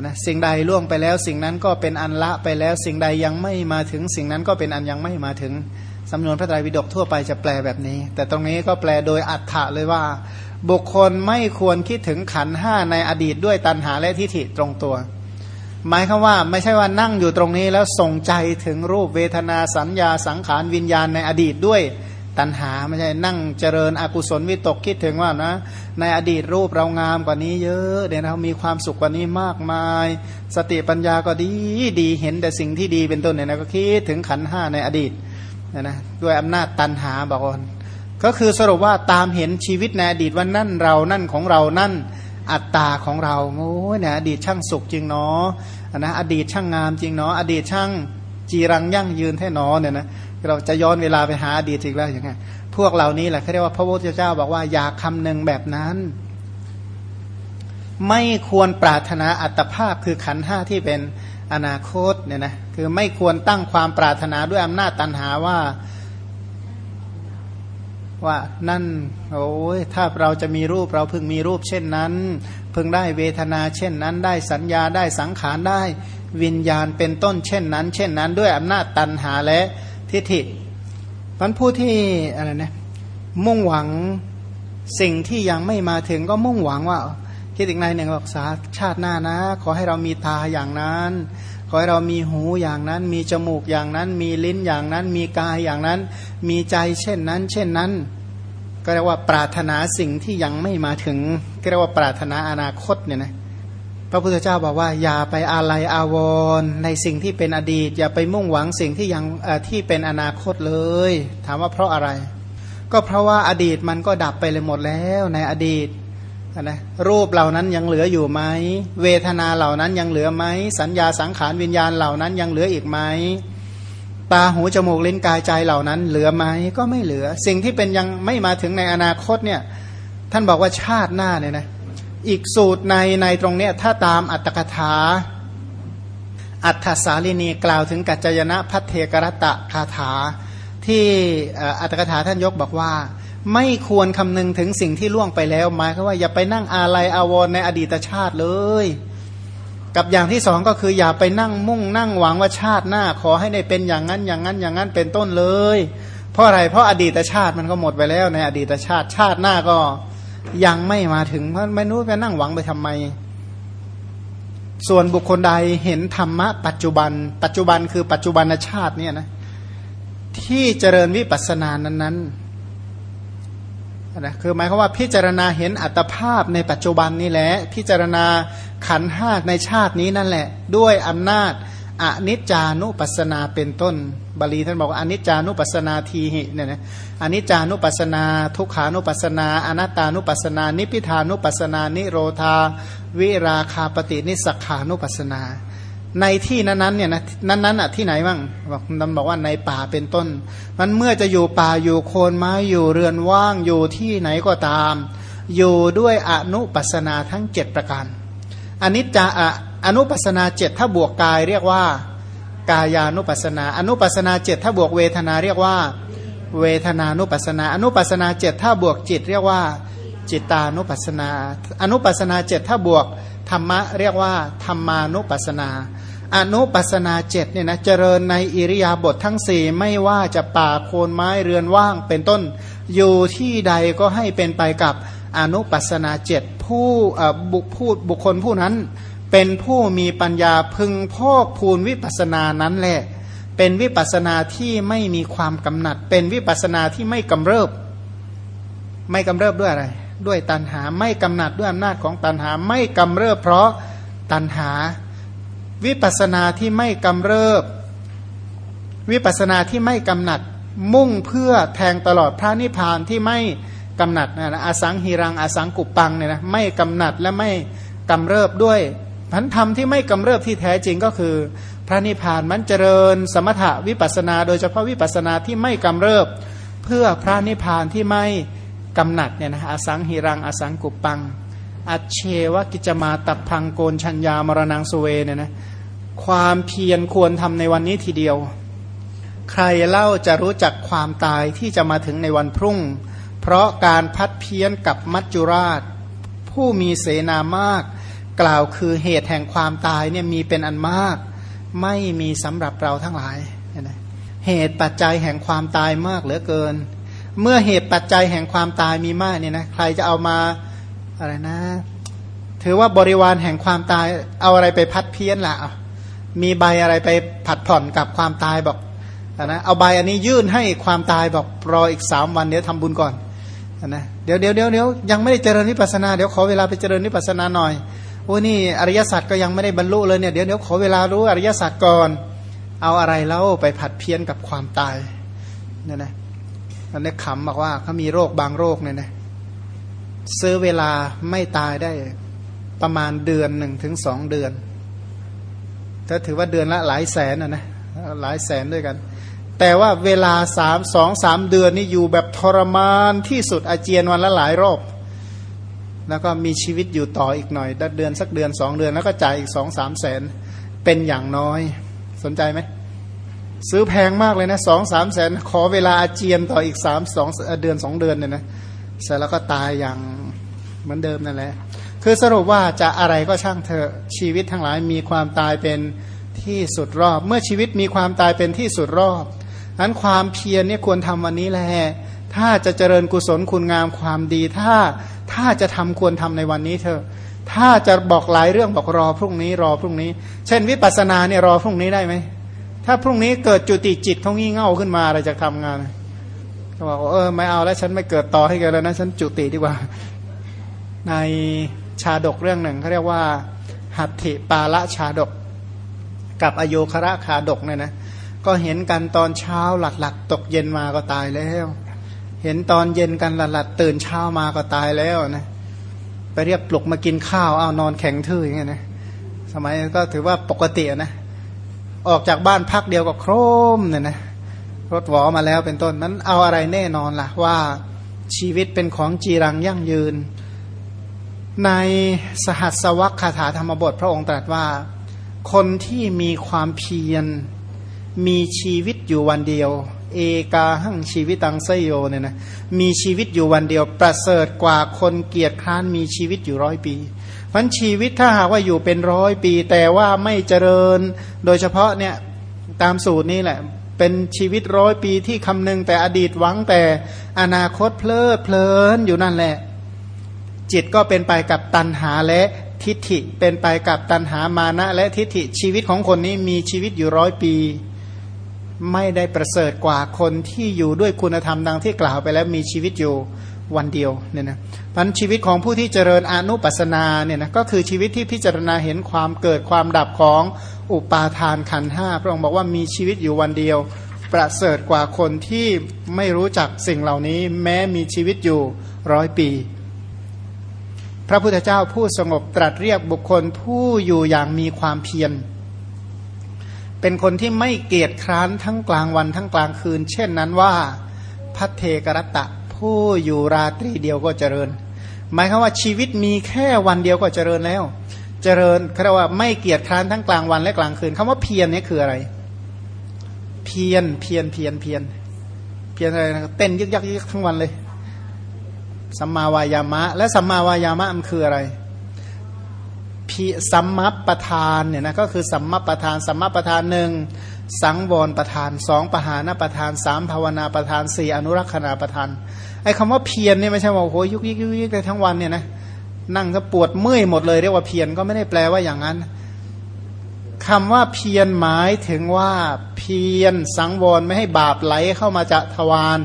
[SPEAKER 1] นะสิ่งใดล่วงไปแล้ว สิ่งนั้นก็เป็นอันละไปแล้ว สิ่งใดยังไม่มาถึง สิ่งนั้นก็เป็นอันยังไม่มาถึง สำนวนพระไตรปิฎกทั่วไปจะแปลแบบนี้ แต่ตรงนี้ก็แปลโดยอัฏฐะเลยว่า บุคคลไม่ควรคิดถึงขันห้าในอดีตด้วยตัณหาและทิฏฐิตรงตัว หมายคือว่าไม่ใช่ว่านั่งอยู่ตรงนี้แล้วส่งใจถึงรูปเวทนาสัญญาสังขารวิญญาณในอดีตด้วยตัณหาไม่ใช่นั่งเจริญอกุศลวิตกคิดถึงว่านะ ในอดีตรูปเรางามกว่านี้เยอะเดี๋ยวเรามีความสุขกว่านี้มากมาย สติปัญญาก็ดีดีเห็นแต่สิ่งที่ดีเป็นต้นเนี่ยนะก็คิดถึงขันห้าในอดีต นะนะด้วยอำนาจตัณหาบอกว่าก็คือสรุปว่าตามเห็นชีวิตในอดีตว่านั่นเรานั่นของเรานั่นอัตตาของเราโอ้ยเนี่ยอดีตช่างสุขจริงเนาะนะอดีตช่างงามจริงเนาะอดีตช่างจีรังยั่งยืนแท้นอเนี่ยนะเราจะย้อนเวลาไปหาอดีตอีกแล้วอย่างไงพวกเหล่านี้แหละเขาเรียกว่าพระพุทธเจ้าบอกว่าอย่าคำหนึ่งแบบนั้น ไม่ควรปรารถนาอัตภาพคือขันห้าที่เป็น อนาคตเนี่ยนะคือไม่ควรตั้งความปรารถนาด้วยอำนาจตันหาว่าว่านั่นโอ้ยถ้าเราจะมีรูปเราเพิ่งมีรูปเช่นนั้น เพิ่งได้เวทนาเช่นนั้น ได้สัญญาได้สังขารได้ วิญญาณเป็นต้นเช่นนั้น เช่นนั้น ด้วยอำนาจตันหาและทิฏฐิมันผู้ที่อะไรนะมุ่งหวังสิ่งที่ยังไม่มาถึงก็มุ่งหวังว่า คิดอีกในหนึ่งบอกสาชาติหน้านะ ขอให้เรามีตาอย่างนั้น ขอให้เรามีหูอย่างนั้น มีจมูกอย่างนั้น มีลิ้นอย่างนั้น มีกายอย่างนั้น มีใจเช่นนั้น เช่นนั้น ก็เรียกว่าปรารถนาสิ่งที่ยังไม่มาถึงก็เรียกว่าปรารถนาอนาคตเนี่ยนะพระพุทธเจ้าบอกว่าอย่าไปอาลัยอาวรณ์ในสิ่งที่เป็นอดีต อย่าไปมุ่งหวังสิ่งที่ยังที่เป็นอนาคตเลย ถามว่าเพราะอะไร ก็เพราะว่าอดีตมันก็ดับไปเลยหมดแล้วในอดีต นะรูปเหล่านั้นยังเหลืออยู่ไหมเวทนาเหล่านั้นยังเหลือไหมสัญญาสังขารวิญญาณเหล่านั้นยังเหลืออีกไหมตาหูจมูกลิ้นกายใจเหล่านั้น เหลือไหมก็ไม่เหลือ สิ่งที่เป็นยังไม่มาถึงในอนาคตเนี่ยท่านบอกว่าชาติหน้าเนี่ยนะอีกสูตรในในตรงเนี้ยถ้าตามอัตถกถา อัฏฐสาลินีกล่าวถึงกัจจยนะพัทเทกรตะคาถา ที่อัตถกถาท่านยกบอกว่า ไม่ควรคำนึงถึงสิ่งที่ล่วงไปแล้วหมายคือว่าอย่าไปนั่งอาลัยอาวรในอดีตชาติเลย กับอย่างที่สองก็คืออย่าไปนั่งมุ่งนั่งหวังว่าชาติหน้า ขอให้ได้เป็นอย่างนั้นอย่างนั้นอย่างนั้นเป็นต้นเลย เพราะอะไรเพราะอดีตชาติมันก็หมดไปแล้วในอดีตชาติชาติหน้าก็ยังไม่มาถึงเพราะไม่รู้จะนั่งหวังไปทำไม ส่วนบุคคลใดเห็นธรรมะปัจจุบัน ปัจจุบันคือปัจจุบันชาติเนี่ยนะที่เจริญวิปัสสนานั้นๆ นะคือหมายความว่าพิจารณาเห็นอัตภาพในปัจจุบันนี่แหละ พิจารณาขันห้าในชาตินี้นั่นแหละ ด้วยอำนาจอนิจจานุปัสนาเป็นต้น บาลีท่านบอกว่าอนิจจานุปัสนาทีหิเนี่ยนะอนิจจานุปัสนา ทุกขานุปัสนา อนัตตานุปัสนา นิพิทานุปัสนา นิโรธา วิราคาปฏินิสักขานุปัสนา ในที่นั้นๆเนี่ยนะนั้นๆอะที่ไหนบ้างบอกนันบอกว่าในป่าเป็นต้น มันเมื่อจะอยู่ป่าอยู่โคนไม้อยู่เรือนว่างอยู่ที่ไหนก็ตาม อยู่ด้วยอนุปัสนาทั้งเจ็ดประการอันนี้จะอนุปัสนาเจ็ดถ้าบวกกายเรียกว่า กายานุปัสนา อนุปัสนาเจ็ดถ้าบวกเวทนาเรียกว่า เวทนานุปัสนา อนุปัสนาเจ็ดถ้าบวกจิตเรียกว่าจิตานุปัสนา อนุปัสนาเจ็ดถ้าบวกธรรมะเรียกว่าธรรมานุปัสนา อนุปัสนาเจ็ดเนี่ยนะเจริญในอิริยาบถททั้งสี่ไม่ว่าจะป่าโคนไม้เรือนว่างเป็นต้น อยู่ที่ใดก็ให้เป็นไปกับอนุปัสนาเจ็ดผู้บุคพูดบุคคลผู้นั้น เป็นผู้มีปัญญาพึงพอกพูนวิปัสนานั้นแหละ เป็นวิปัสนาที่ไม่มีความกำหนัด เป็นวิปัสนาที่ไม่กำเริบ ไม่กำเริบด้วยอะไร ด้วยตันหาไม่กำหนัดด้วยอำนาจของตันหาไม่กำเริบเพราะตันหา วิปัสนาที่ไม่กำเริบ วิปัสนาที่ไม่กำหนัด มุ่งเพื่อแทงตลอดพระนิพพานที่ไม่กำหนัดนะอาสังหิรังอาสังกุปังเนี่ยนะไม่กำหนัดและไม่กำเริบด้วยพันธรรมที่ไม่กำเริบที่แท้จริงก็คือ พระนิพพานมันเจริญ สมถะวิปัสนา โดยเฉพาะวิปัสนาที่ไม่กำเริบ เพื่อพระนิพพานที่ไม่กำหนัดเนี่ยนะอาสังหิรังอาสังกุปังอัจเชวกิจมาตับพังโกนชัญญามรณงสเวเนี่ยนะ ความเพียรควรทำในวันนี้ทีเดียว ใครเล่าจะรู้จักความตายที่จะมาถึงในวันพรุ่ง เพราะการพัดเพี้ยนกับมัจจุราช ผู้มีเสนามาก กล่าวคือเหตุแห่งความตายเนี่ยมีเป็นอันมาก ไม่มีสำหรับเราทั้งหลาย เหตุปัจจัยแห่งความตายมากเหลือเกิน เมื่อเหตุปัจจัยแห่งความตายมีมากเนี่ยนะใครจะเอามาอะไรนะ ถือว่าบริวารแห่งความตายเอาอะไรไปพัดเพี้ยนละ มีใบอะไรไปผัดผ่อนกับความตายบอกนะเอาใบอันนี้ยื่นให้ความตายบอกรออีกสามวันเดี๋ยวทำบุญก่อนนะเดี๋ยวเดี๋ยวเดี๋ยวเดี๋ยวยังไม่ได้เจริญนิพพานาเดี๋ยวขอเวลาไปเจริญนิพพานาหน่อยโอ้นี่อริยสัจก็ยังไม่ได้บรรลุเลยเนี่ยเดี๋ยวเดี๋ยวขอเวลารู้อริยสัจก่อน เอาอะไรแล้วไปผัดเพี้ยนกับความตายเนี่ยนะอันนี้ขำบอกว่าเขามีโรคบางโรคเนี่ยนะซื้อเวลาไม่ตายได้ประมาณเดือนหนึ่งถึงสองเดือน ถ้าถือว่าเดือนละหลายแสนนะนะหลายแสนด้วยกัน แต่ว่าเวลาสามสองสามเดือนนี่อยู่แบบทรมานที่สุดอาเจียนวันละหลายรอบแล้วก็มีชีวิตอยู่ต่ออีกหน่อยเดือนสักเดือนสองเดือนแล้วก็จ่ายอีกสองสามแสนเป็นอย่างน้อย สนใจไหมซื้อแพงมากเลยนะสองสามแสนขอเวลาอาเจียนต่ออีกสามสองเดือนสองเดือนเนี่ยนะเสร็จแล้วก็ตายอย่างเหมือนเดิมนั่นแหละ คือสรุปว่าจะอะไรก็ช่างเถอะชีวิตทั้งหลายมีความตายเป็นที่สุดรอบ เมื่อชีวิตมีความตายเป็นที่สุดรอบนั้นความเพียรเนี่ยควรทำวันนี้แหละถ้าจะเจริญกุศลคุณงามความดี ถ้าถ้าจะทำควรทำในวันนี้เถอะถ้าจะบอกหลายเรื่องบอกรอพรุ่งนี้รอพรุ่งนี้ เช่นวิปัสสนาเนี่ยรอพรุ่งนี้ได้ไหมถ้าพรุ่งนี้เกิดจุติจิตเขางี่เง่าขึ้นมาอะไรจะทำงานเขาบอกเออไม่เอาแล้วฉันไม่เกิดต่อให้กันแล้วนะฉันจุติดีกว่า ใน ชาดกเรื่องหนึ่งเขาเรียกว่า หัตถิปาละชาดก กับอโยคระคาดกเนี่ยนะก็เห็นกันตอนเช้าหลัดหลัดตกเย็นมาก็ตายแล้ว เห็นตอนเย็นกันหลัดหลัดตื่นเช้ามาก็ตายแล้วนะไปเรียกปลุกมากินข้าวเอานอนแข็งทื่ออย่างเงี้ยนะสมัยก็ถือว่าปกตินะออกจากบ้านพักเดียวก็โครมเนี่ยนะรถหวอมาแล้วเป็นต้นนั้นเอาอะไรแน่นอนล่ะว่าชีวิตเป็นของจีรังยั่งยืน ในสหัสวรรคคาถาธรรมบทพระองค์ตรัสว่า คนที่มีความเพียร มีชีวิตอยู่วันเดียว เอกาหั่งชีวิตตังไซโยเนี่ยนะมีชีวิตอยู่วันเดียว ประเสริฐกว่าคนเกียรติคร้านมีชีวิตอยู่ร้อยปีเพราะชีวิตถ้าหากว่าอยู่เป็นร้อยปี แต่ว่าไม่เจริญ โดยเฉพาะเนี่ยตามสูตรนี้แหละ เป็นชีวิตร้อยปีที่คำนึงแต่อดีตหวังแต่อนาคตเพลิดเพลินอยู่นั่นแหละ จิตก็เป็นไปกับตัณหาและทิฏฐิเป็นไปกับตัณหามานะและทิฏฐิชีวิตของคนนี้มีชีวิตอยู่ร้อยปี ไม่ได้ประเสริฐกว่าคนที่อยู่ด้วยคุณธรรมดังที่กล่าวไปแล้วมีชีวิตอยู่วันเดียวเนี่ยนะพันชีวิตของผู้ที่เจริญอนุปัสนาเนี่ยนะก็คือชีวิตที่พิจารณาเห็นความเกิดความดับของอุปาทานขันห้าพระองค์บอกว่ามีชีวิตอยู่วันเดียว ประเสริฐกว่าคนที่ไม่รู้จักสิ่งเหล่านี้ แม้มีชีวิตอยู่ร้อยปี ระพุทธเจ้าผู้สงบตรัสเรียกบุคคลผู้อยู่อย่างมีความเพียร เป็นคนที่ไม่เกียจคร้านทั้งกลางวันทั้งกลางคืน เช่นนั้นว่าพัทเทกรตะ ผู้อยู่ราตรีเดียวก็เจริญ หมายความว่าชีวิตมีแค่วันเดียวก็เจริญแล้ว เจริญเขาเรียกว่าไม่เกียจคร้านทั้งกลางวันและกลางคืนคำว่าเพียรนี่คืออะไร เพียรเพียรเพียรเพียรเพียรอะไรนะเต้นยึกยักยึกทั้งวันเลย สัมมาวายามะ และสัมมาวายามะมันคืออะไรพีสัมมัปประธานเนี่ยนะก็คือสัมมัปประธาน สัมมัปประธานหนึ่งสังวรประธานสองปหานประธานสามภาวนาประธานสี่อนุรักษณาประธานไอ้คำว่าเพียรเนี่ยไม่ใช่ว่าโอ้โหยุกยิกยุกยิกได้ทั้งวันเนี่ยนะนั่งก็ปวดเมื่อยหมดเลยเรียกว่าเพียรก็ไม่ได้แปลว่าอย่างนั้นคำว่าเพียรหมายถึงว่าเพียรสังวรไม่ให้บาปไหลเข้ามาจะทวาร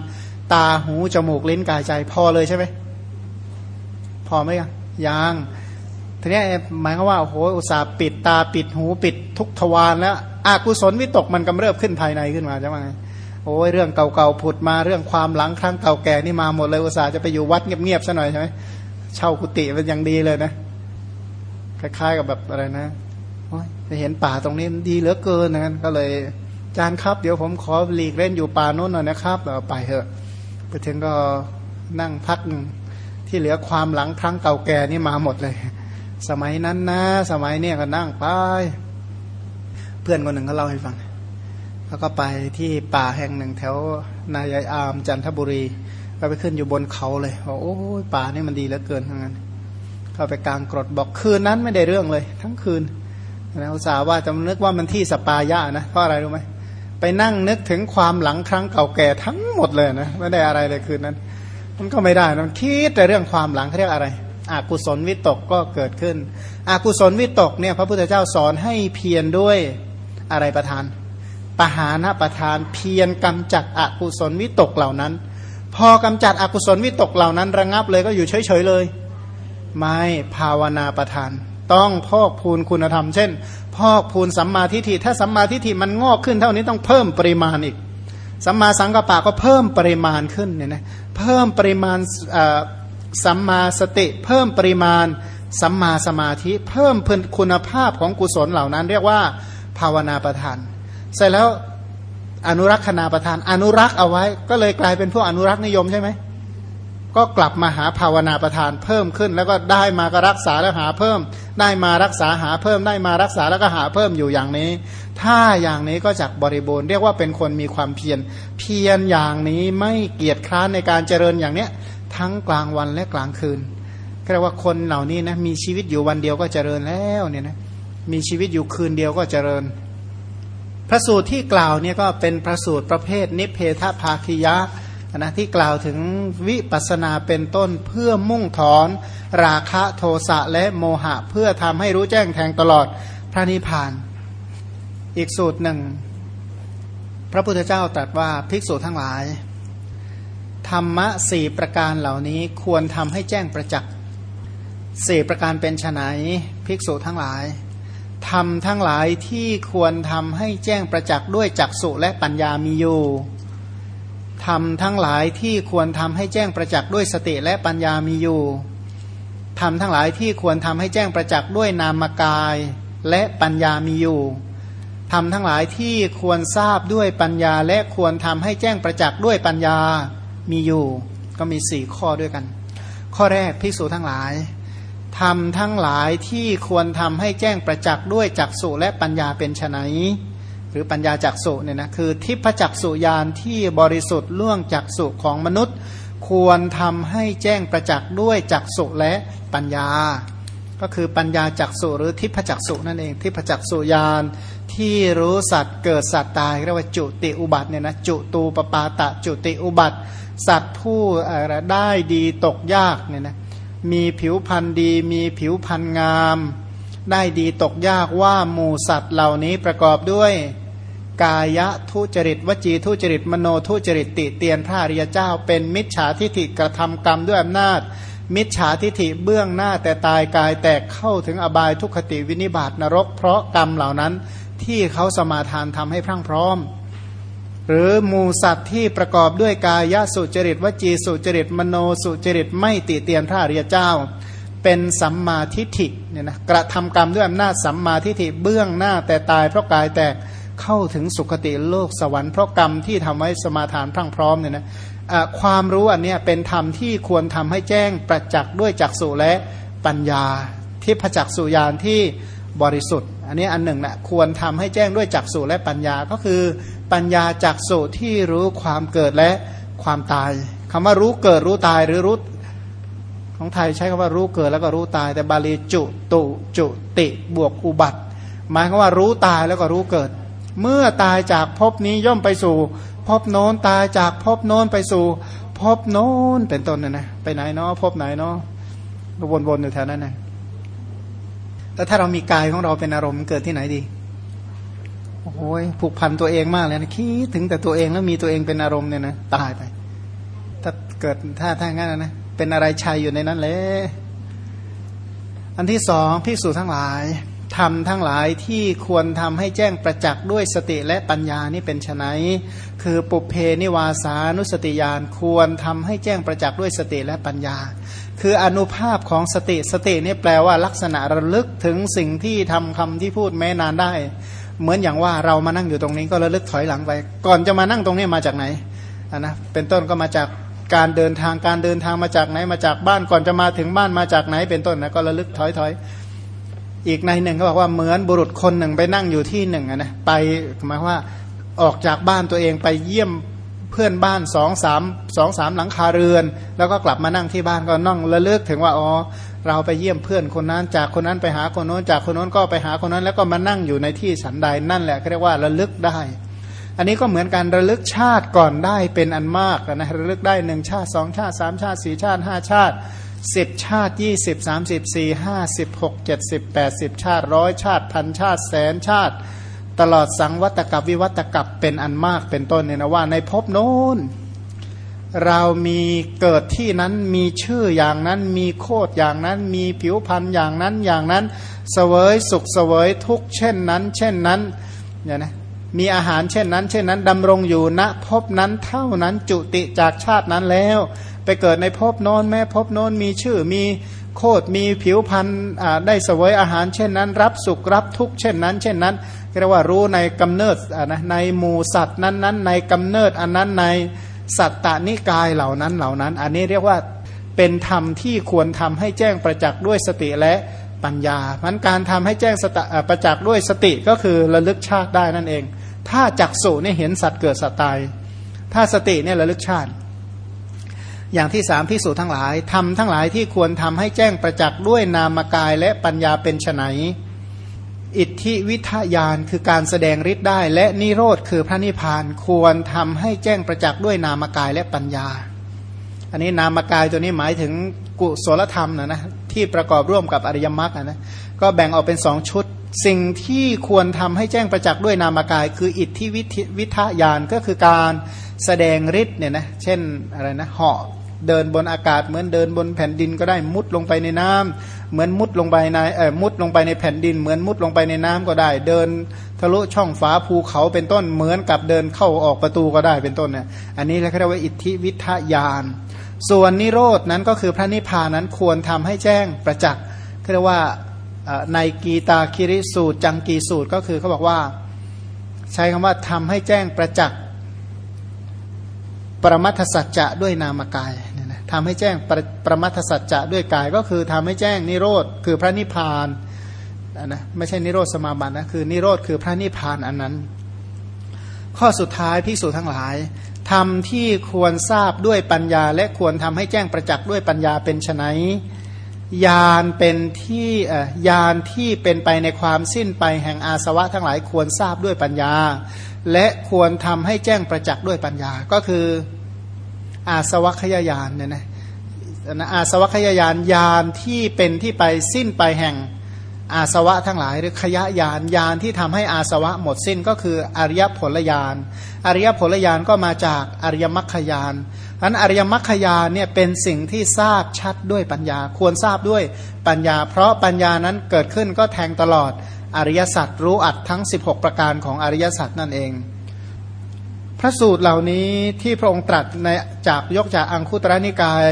[SPEAKER 1] ตาหู จมูกลิ้นกายใจ พอเลยใช่ไหมพอไหมยังยังทีนี้หมายความว่าโอ้โหอุตส่าห์ปิดตาปิดหูปิดทุกทวารแล้วอากุศลวิตกมันกำเริบขึ้นภายในขึ้นมาใช่ไหมโอ้ยเรื่องเก่าๆผุดมาเรื่องความหลังครั้งเก่าแก่นี่มาหมดเลยอุตส่าห์จะไปอยู่วัดเงียบๆซะหน่อยใช่ไหมเช่ากุฏิเป็นอย่างดีเลยนะคล้ายๆกับแบบอะไรนะไปเห็นป่าตรงนี้ดีเหลือเกินนะก็เลยจานครับเดี๋ยวผมขอหลีกเล่นอยู่ป่าโน้นหน่อยนะครับเไปเถอะ ไปถึงก็นั่งพักที่เหลือความหลังครั้งเก่าแก่นี่มาหมดเลย สมัยนั้นนะ สมัยเนี้ยก็นั่งไป เพื่อนคนหนึ่งเขาเล่าให้ฟัง แล้วก็ไปที่ป่าแห่งหนึ่งแถวนายายอามจันทบุรี ก็ไปขึ้นอยู่บนเขาเลยบอกโอ้ยป่านี่มันดีเหลือเกินทั้งนั้นเข้าไปกลางกรดบอกคืนนั้นไม่ได้เรื่องเลย ทั้งคืนนะอุตส่าห์ว่าจะนึกว่ามันที่สปายะนะเพราะอะไรรู้ไหม ไปนั่งนึกถึงความหลังครั้งเก่าแก่ทั้งหมดเลยนะไม่ได้อะไรเลยคืนนั้น มันก็ไม่ได้มันคิดแต่เรื่องความหลังเขาเรียกอะไรอากุศลวิตกก็เกิดขึ้นอากุศลวิตกเนี่ยพระพุทธเจ้าสอนให้เพียรด้วยอะไรประทานปหานะประทานเพียรกำจัดอกุศลวิตกเหล่านั้น พอกำจัดอกุศลวิตกเหล่านั้น ระงับเลยก็อยู่เฉยๆเลย ไม่ภาวนาประทาน ต้องพอกพูนคุณธรรม เช่น พอกพูนสัมมาทิฏฐิถ้าสัมมาทิฏฐิมันงอกขึ้นเท่านี้ต้องเพิ่มปริมาณอีก สัมมาสังกัปปะก็เพิ่มปริมาณขึ้นเนี่ยนะเพิ่มปริมาณสัมมาสติ เพิ่มปริมาณสัมมาสมาธิ เพิ่มคุณภาพของกุศลเหล่านั้น เรียกว่าภาวนาประทาน เสร็จแล้วอนุรักษณาประทาน อนุรักษ์เอาไว้ ก็เลยกลายเป็นพวกอนุรักษ์นิยมใช่ไหม ก็กลับมาหาภาวนาประทานเพิ่มขึ้น แล้วก็ได้มาก็รักษาแล้วหาเพิ่ม ได้มารักษาหาเพิ่ม ได้มารักษาแล้วก็หาเพิ่มอยู่อย่างนี้ ถ้าอย่างนี้ก็จักบริบูรณ์เรียกว่าเป็นคนมีความเพียรเพียรอย่างนี้ไม่เกียจคร้านในการเจริญอย่างเนี้ยทั้งกลางวันและกลางคืนเรียกว่าคนเหล่านี้นะมีชีวิตอยู่วันเดียวก็เจริญแล้วเนี่ยนะมีชีวิตอยู่คืนเดียวก็เจริญ พระสูตรที่กล่าวเนี่ยก็เป็นพระสูตรประเภทนิเพทภาคิยะ นะที่กล่าวถึงวิปัสนาเป็นต้นเพื่อมุ่งถอน ราคะโทสะและโมหะ เพื่อทำให้รู้แจ้งแทงตลอดพระนิพพาน อีกสูตรหนึ่ง พระพุทธเจ้าตรัสว่าภิกษุทั้งหลาย ธรรมะสี่ประการเหล่านี้ควรทำให้แจ้งประจักษ์สี่ประการเป็นไนภิกษุทั้งหลายทำทั้งหลายที่ควรทำให้แจ้งประจักษ์ด้วยจักสุและปัญญามีอยู่ ทำทั้งหลายที่ควรทำให้แจ้งประจักษ์ด้วยสติและปัญญามีอยู่ทำทั้งหลายที่ควรทำให้แจ้งประจักษ์ด้วยนามกายและปัญญามีอยู่ทำทั้งหลายที่ควรทราบด้วยปัญญา และควรทำให้แจ้งประจักษ์ด้วยปัญญามีอยู่ ก็มีสี่ข้อด้วยกัน ข้อแรกพิสูจทั้งหลายทำทั้งหลายที่ควรทำให้แจ้งประจักษ์ด้วยจักสุและปัญญาเป็นไฉน รือปัญญาจักสุเนี่ยนะคือทิพจักสุยานที่บริสุทธิ์ล่วงจักสุของมนุษย์ ควรทำให้แจ้งประจักษ์ด้วยจักสุและปัญญา ก็คือปัญญาจักสุหรือทิพจักสุนั่นเองทิพจักสุยานที่รู้สัตว์เกิดสัตว์ตายเรียกว่าจุติอุบัติเนี่ยนะจุตูปปาตะจุติอุบัติ สัตว์ผู้ได้ดีตกยากเนี่ยนะมีผิวพันธ์ดีมีผิวพันธ์งามได้ดีตกยากว่าหมูสัตว์เหล่านี้ประกอบด้วย กายทุจริตวจีทุจริตมโนทุจริตติเตียนพระริยเจ้า เป็นมิจฉาทิฐิกระทำกรรมด้วยอำนาจ มิจฉาทิฐิเบื้องหน้าแต่ตายกายแตกเข้าถึงอบายทุกขติวินิบาตนรก เพราะกรรมเหล่านั้นที่เขาสมาทานทำให้พรั่งพร้อม หรือมูสัตว์ที่ประกอบด้วยกายสุจริตวจีสุจริตมโนสุจริตไม่ติเตียนพระริยเจ้า เป็นสัมมาทิฏฐิเนี่ยนะกระทำกรรมด้วยอำนาจสัมมาทิฏฐิเบื้องหน้าแต่ตายเพราะกายแตก เข้าถึงสุคติโลกสวรรค์เพราะกรรมที่ทำไว้สมาทานพรั่งพร้อมเนี่ยนะความรู้อันนี้เป็นธรรมที่ควรทำให้แจ้งประจักษ์ด้วยจักษุและปัญญาที่พจักษุญาณที่บริสุทธิ์ อันนี้อันหนึ่งนะควรทำให้แจ้งด้วยจักษุและปัญญาก็คือปัญญาจักษุที่รู้ความเกิดและความตายคำว่ารู้เกิดรู้ตายหรือรู้ของไทยใช้คำว่ารู้เกิดแล้วก็รู้ตาย แต่บาลีจุตุจุติบวกอุบัติ หมายความว่ารู้ตายแล้วก็รู้เกิด เมื่อตายจากภพนี้ย่อมไปสู่ภพโน้นตายจากภพโน้นไปสู่ภพโน้นเป็นต้นนะนะไปไหนเนาะภพไหนเนาะวนๆอยู่แถวนั้นนะแล้วถ้าเรามีกายของเราเป็นอารมณ์เกิดที่ไหนดีโอ้ยผูกพันตัวเองมากเลยนะคิดถึงแต่ตัวเองแล้วมีตัวเองเป็นอารมณ์เนี่ยนะตายไป ถ้าเกิดถ้าถ้างั้นนะเป็นอะไรชัยอยู่ในนั้นเลยอันที่สองพิสูจทั้งหลาย ทำทั้งหลายที่ควรทำให้แจ้งประจักษ์ด้วยสติและปัญญานี่เป็นไนคือปุเพนิวาสานุสติญาณควรทำให้แจ้งประจักษ์ด้วยสติและปัญญา คืออนุภาพของสติสตินี่แปลว่าลักษณะระลึกถึงสิ่งที่ทำคำที่พูดแม้นานได้ เหมือนอย่างว่าเรามานั่งอยู่ตรงนี้ก็ระลึกถอยหลังไป ก่อนจะมานั่งตรงนี้มาจากไหนนะเป็นต้นก็มาจากการเดินทางการเดินทางมาจากไหนมาจากบ้านก่อนจะมาถึงบ้านมาจากไหนเป็นต้นนะก็ระลึกถอยถอย อีกในหนึ่งเขาบอกว่าเหมือนบุรุษคนหนึ่งไปนั่งอยู่ที่หนึ่งนะไปหมายว่าออกจากบ้านตัวเองไปเยี่ยมเพื่อนบ้านสองสามสองสามหลังคาเรือน แล้วก็กลับมานั่งที่บ้านก็นั่งระลึกถึงว่าอ๋อเราไปเยี่ยมเพื่อนคนนั้น จากคนนั้นไปหาคนโน้น จากคนโน้นก็ไปหาคนนั้น แล้วก็มานั่งอยู่ในที่ฉันใดนั่นแหละเขาเรียกว่าระลึกได้ อันนี้ก็เหมือนการระลึกชาติก่อนได้เป็นอันมากนะระลึกได้หนึ่งชาติสองชาติสามชาติสี่ชาติห้าชาติ สิบชาติยี่สิบสามสิบสี่ห้าสิบหกเจ็ดสิบแปดสิบชาติร้อยชาติพันชาติแสนชาติ ตลอดสังวัตกับวิวัตกับเป็นอันมากเป็นต้นเนี่ยนะว่าในภพโน้นเรามีเกิดที่นั้นมีชื่ออย่างนั้น มีโคดอย่างนั้น มีผิวพันธ์อย่างนั้นอย่างนั้นเสวยสุขเสวยทุกเช่นนั้น เช่นนั้นเนี่ยนะมีอาหารเช่นนั้น เช่นนั้นดำรงอยู่ณภพนั้นเท่านั้นจุติจากชาตินั้นแล้ว ไปเกิดในภพโน้นแม้ภพโน้นมีชื่อมีโคดมีผิวพันธ์ได้เสวยอาหารเช่นนั้น รับสุขรับทุกข์เช่นนั้น เช่นนั้นเรียกว่ารู้ในกำเนิดนะในหมูสัตว์นั้นนั้นในกำเนิดอันนั้นในสัตตานิกายเหล่านั้นเหล่านั้น อันนี้เรียกว่าเป็นธรรมที่ควรทำให้แจ้งประจักษ์ด้วยสติและปัญญาพันการทำให้แจ้งสตประจักษ์ด้วยสติก็คือระลึกชาติได้นั่นเอง ถ้าจักสุเนี่ยเห็นสัตว์เกิดสัตว์ตาย ถ้าสติเนี่ยระลึกชาติ อย่างที่สามพิสูจทั้งหลายทำทั้งหลายที่ควรทำให้แจ้งประจักษ์ด้วยนามกายและปัญญาเป็นไนอิทธิวิทยานคือการแสดงฤทธิ์ได้ และนิโรธคือพระนิพพานควรทำให้แจ้งประจักษ์ด้วยนามกายและปัญญา อันนี้นามกายตัวนี้หมายถึงกุศลธรรมนะนะที่ประกอบร่วมกับอริยมรรคนะก็แบ่งออกเป็นสองชุด สิ่งที่ควรทำให้แจ้งประจักษ์ด้วยนามกาย คืออิทธิวิทยานก็คือการแสดงฤทธิ์เนี่ยนะเช่นอะไรนะเหาะ เดินบนอากาศเหมือนเดินบนแผ่นดินก็ได้มุดลงไปในน้ำเหมือนมุดลงไปในเอ่อมุดลงไปในแผ่นดิน เหมือนมุดลงไปในน้ำก็ได้ เดินทะลุช่องฝาภูเขาเป็นต้นเหมือนกับเดินเข้าออกประตูก็ได้เป็นต้นเนี่ยอันนี้เรียกว่าอิทธิวิทยานส่วนนิโรดนั้นก็คือพระนิพพานนั้นควรทำให้แจ้งประจักษ์เรียกว่าในกีตาคิริสูตร จังกีสูตรก็คือเขาบอกว่า ใช้คำว่าทำให้แจ้งประจักษ์ปรมัทสัจจะด้วยนามกาย ทำให้แจ้งปรปรมัทสัจจะด้วยกายก็คือทำให้แจ้งนิโรธคือพระนิพพานนะไม่ใช่นิโรธสมาบัตินะคือนิโรธคือพระนิพพานอันนั้น ข้อสุดท้ายพิสูจทั้งหลายทำที่ควรทราบด้วยปัญญา และควรทำให้แจ้งประจักษ์ด้วยปัญญาเป็นไนยานเป็นที่ยานที่เป็นไปในความสิ้นไปแห่งอาสวะทั้งหลายควรทราบด้วยปัญญา และควรทำให้แจ้งประจักษ์ด้วยปัญญาก็คือ อาสวัคยายานเนี่ยนะอาสวัคยายานยานที่เป็นที่ไปสิ้นไปแห่งอาสวะทั้งหลายหรือขยะยานยานที่ทำให้อาสวะหมดสิ้นก็คืออริยผลยานอริยผลยานก็มาจากอริยมรรคยานอันอริยมรรคยานเนี่ยเป็นสิ่งที่ทราบชัดด้วยปัญญา ควรทราบด้วยปัญญา เพราะปัญญานั้นเกิดขึ้นก็แทงตลอดอริยสัจรู้อัดทั้ง 16 ประการของอริยสัจนั่นเอง พระสูตรเหล่านี้ที่พระองค์ตรัสในจากยกจากอังคุตระนิกาย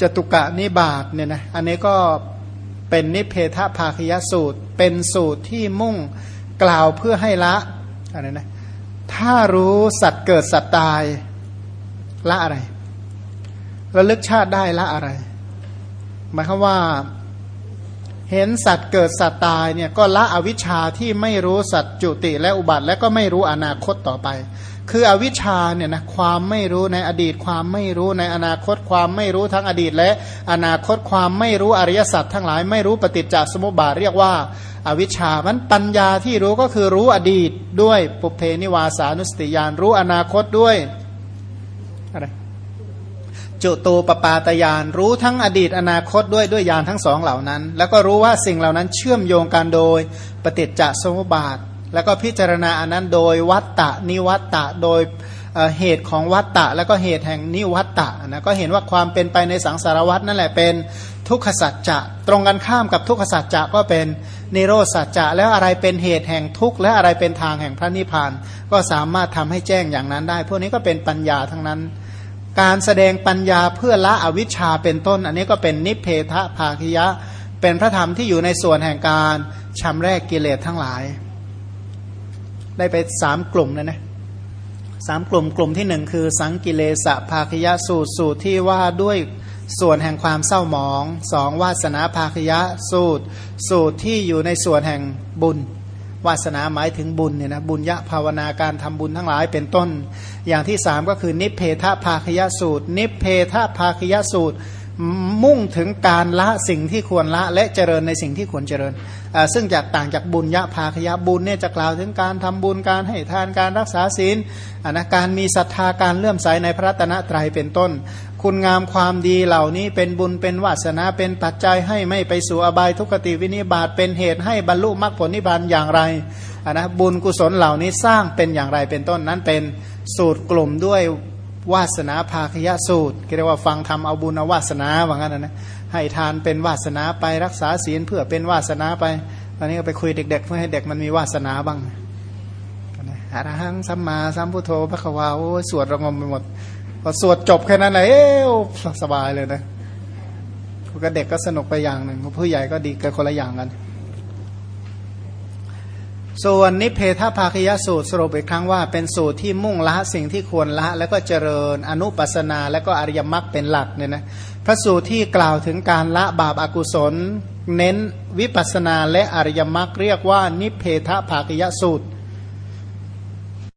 [SPEAKER 1] จตุกะนิบาตเนี่ยนะอันนี้ก็เป็นนิเพทภาคยสูตร เป็นสูตรที่มุ่งกล่าวเพื่อให้ละอะไรนะถ้ารู้สัตว์เกิดสัตว์ตายละอะไรระลึกชาติได้ละอะไร หมายความว่าเห็นสัตว์เกิดสัตว์ตายเนี่ยก็ละอวิชชาที่ไม่รู้สัตว์จุติและอุบัติ และก็ไม่รู้อนาคตต่อไป คืออวิชชาเนี่ยนะความไม่รู้ในอดีตความไม่รู้ในอนาคตความไม่รู้ทั้งอดีต และอนาคตความไม่รู้อริยสัจทั้งหลายไม่รู้ปฏิจจสมุปบาทเรียกว่าอวิชชามันปัญญาที่รู้ก็คือรู้อดีตด้วยปุเพนิวาสานุสติยานรู้อนาคตด้วยอะไรจุตูปปาตยานรู้ทั้งอดีตอนาคตด้วยด้วยยานทั้งสองเหล่านั้น แล้วก็รู้ว่าสิ่งเหล่านั้นเชื่อมโยงกันโดยปฏิจจสมุปบาท แล้วก็พิจารณาอันนั้นโดยวัตตะนิวัตตะโดยเหตุของวัตตะ แล้วก็เหตุแห่งนิวัตตะนะก็เห็นว่าความเป็นไปในสังสารวัตนั่นแหละเป็นทุกขสัจจะ ตรงกันข้ามกับทุกขสัจจะก็เป็นนิโรสัจจะ แล้วอะไรเป็นเหตุแห่งทุกข์และอะไรเป็นทางแห่งพระนิพพาน ก็สามารถทำให้แจ้งอย่างนั้นได้ พวกนี้ก็เป็นปัญญาทั้งนั้น การแสดงปัญญาเพื่อละอวิชชาเป็นต้น อันนี้ก็เป็นนิเพทภาคิยะ เป็นพระธรรมที่อยู่ในส่วนแห่งการชำแรกกิเลสทั้งหลาย ได้ไปสามกลุ่มเลยนะสามกลุ่มกลุ่มที่หนึ่งคือ สังกิเลสะภาคยะสูตรสูตรที่ว่าด้วยส่วนแห่งความเศร้าหมองสองวาสนาภาคยะสูตร สูตรที่อยู่ในส่วนแห่งบุญ วาสนาหมายถึงบุญเนี่ยนะบุญยะภาวนาการทำบุญทั้งหลายเป็นต้น อย่างที่สามก็คือนิเพทภาคยสูตร นิเพทภาคยสูตร มุ่งถึงการละสิ่งที่ควรละและเจริญในสิ่งที่ควรเจริญ ซึ่งจากต่างจากบุญยะภาคยะบุญเนี่ยจะกล่าวถึงการทำบุญการให้ทานการรักษาศีลนะการมีศรัทธาการเลื่อมใสในพระตนะตรัยเป็นต้น คุณงามความดีเหล่านี้เป็นบุญเป็นวาสนาเป็นปัจจัยให้ไม่ไปสู่อบายทุกติวินิบาตเป็นเหตุให้บรรลุมรรคผลนิพพานอย่างไรนะบุญกุศลเหล่านี้สร้างเป็นอย่างไรเป็นต้นนั้นเป็นสูตรกลุ่มด้วยวาสนาภาคยะสูตรเรียกว่าฟังทำเอาบุญเอาวาสนาว่างั้นนะ ให้ทานเป็นวาสนาไปรักษาศีลเพื่อเป็นวาสนาไปตอนนี้ก็ไปคุยเด็ก ๆ เพื่อให้เด็กมันมีวาสนาบ้างอรหังสัมมาสัมพุทโธพระควาโอ้สวดระงมไปหมดพอสวดจบแค่นั้นเลยเอ้สบายเลยนะก็เด็กก็สนุกไปอย่างหนึ่งผู้ใหญ่ก็ดีกันคนละอย่างกัน ส่วนนิเพทภาคยสูตรสรุปอีกครั้งว่า เป็นสูตรที่มุ่งละสิ่งที่ควรละ แล้วก็เจริญอนุปัสนา แล้วก็อริยมรรคเป็นหลักเนี่ยนะ พระสูตรที่กล่าวถึงการละบาปอากุศล เน้นวิปัสนาและอริยมรรคเรียกว่านิเพทภากยสูตร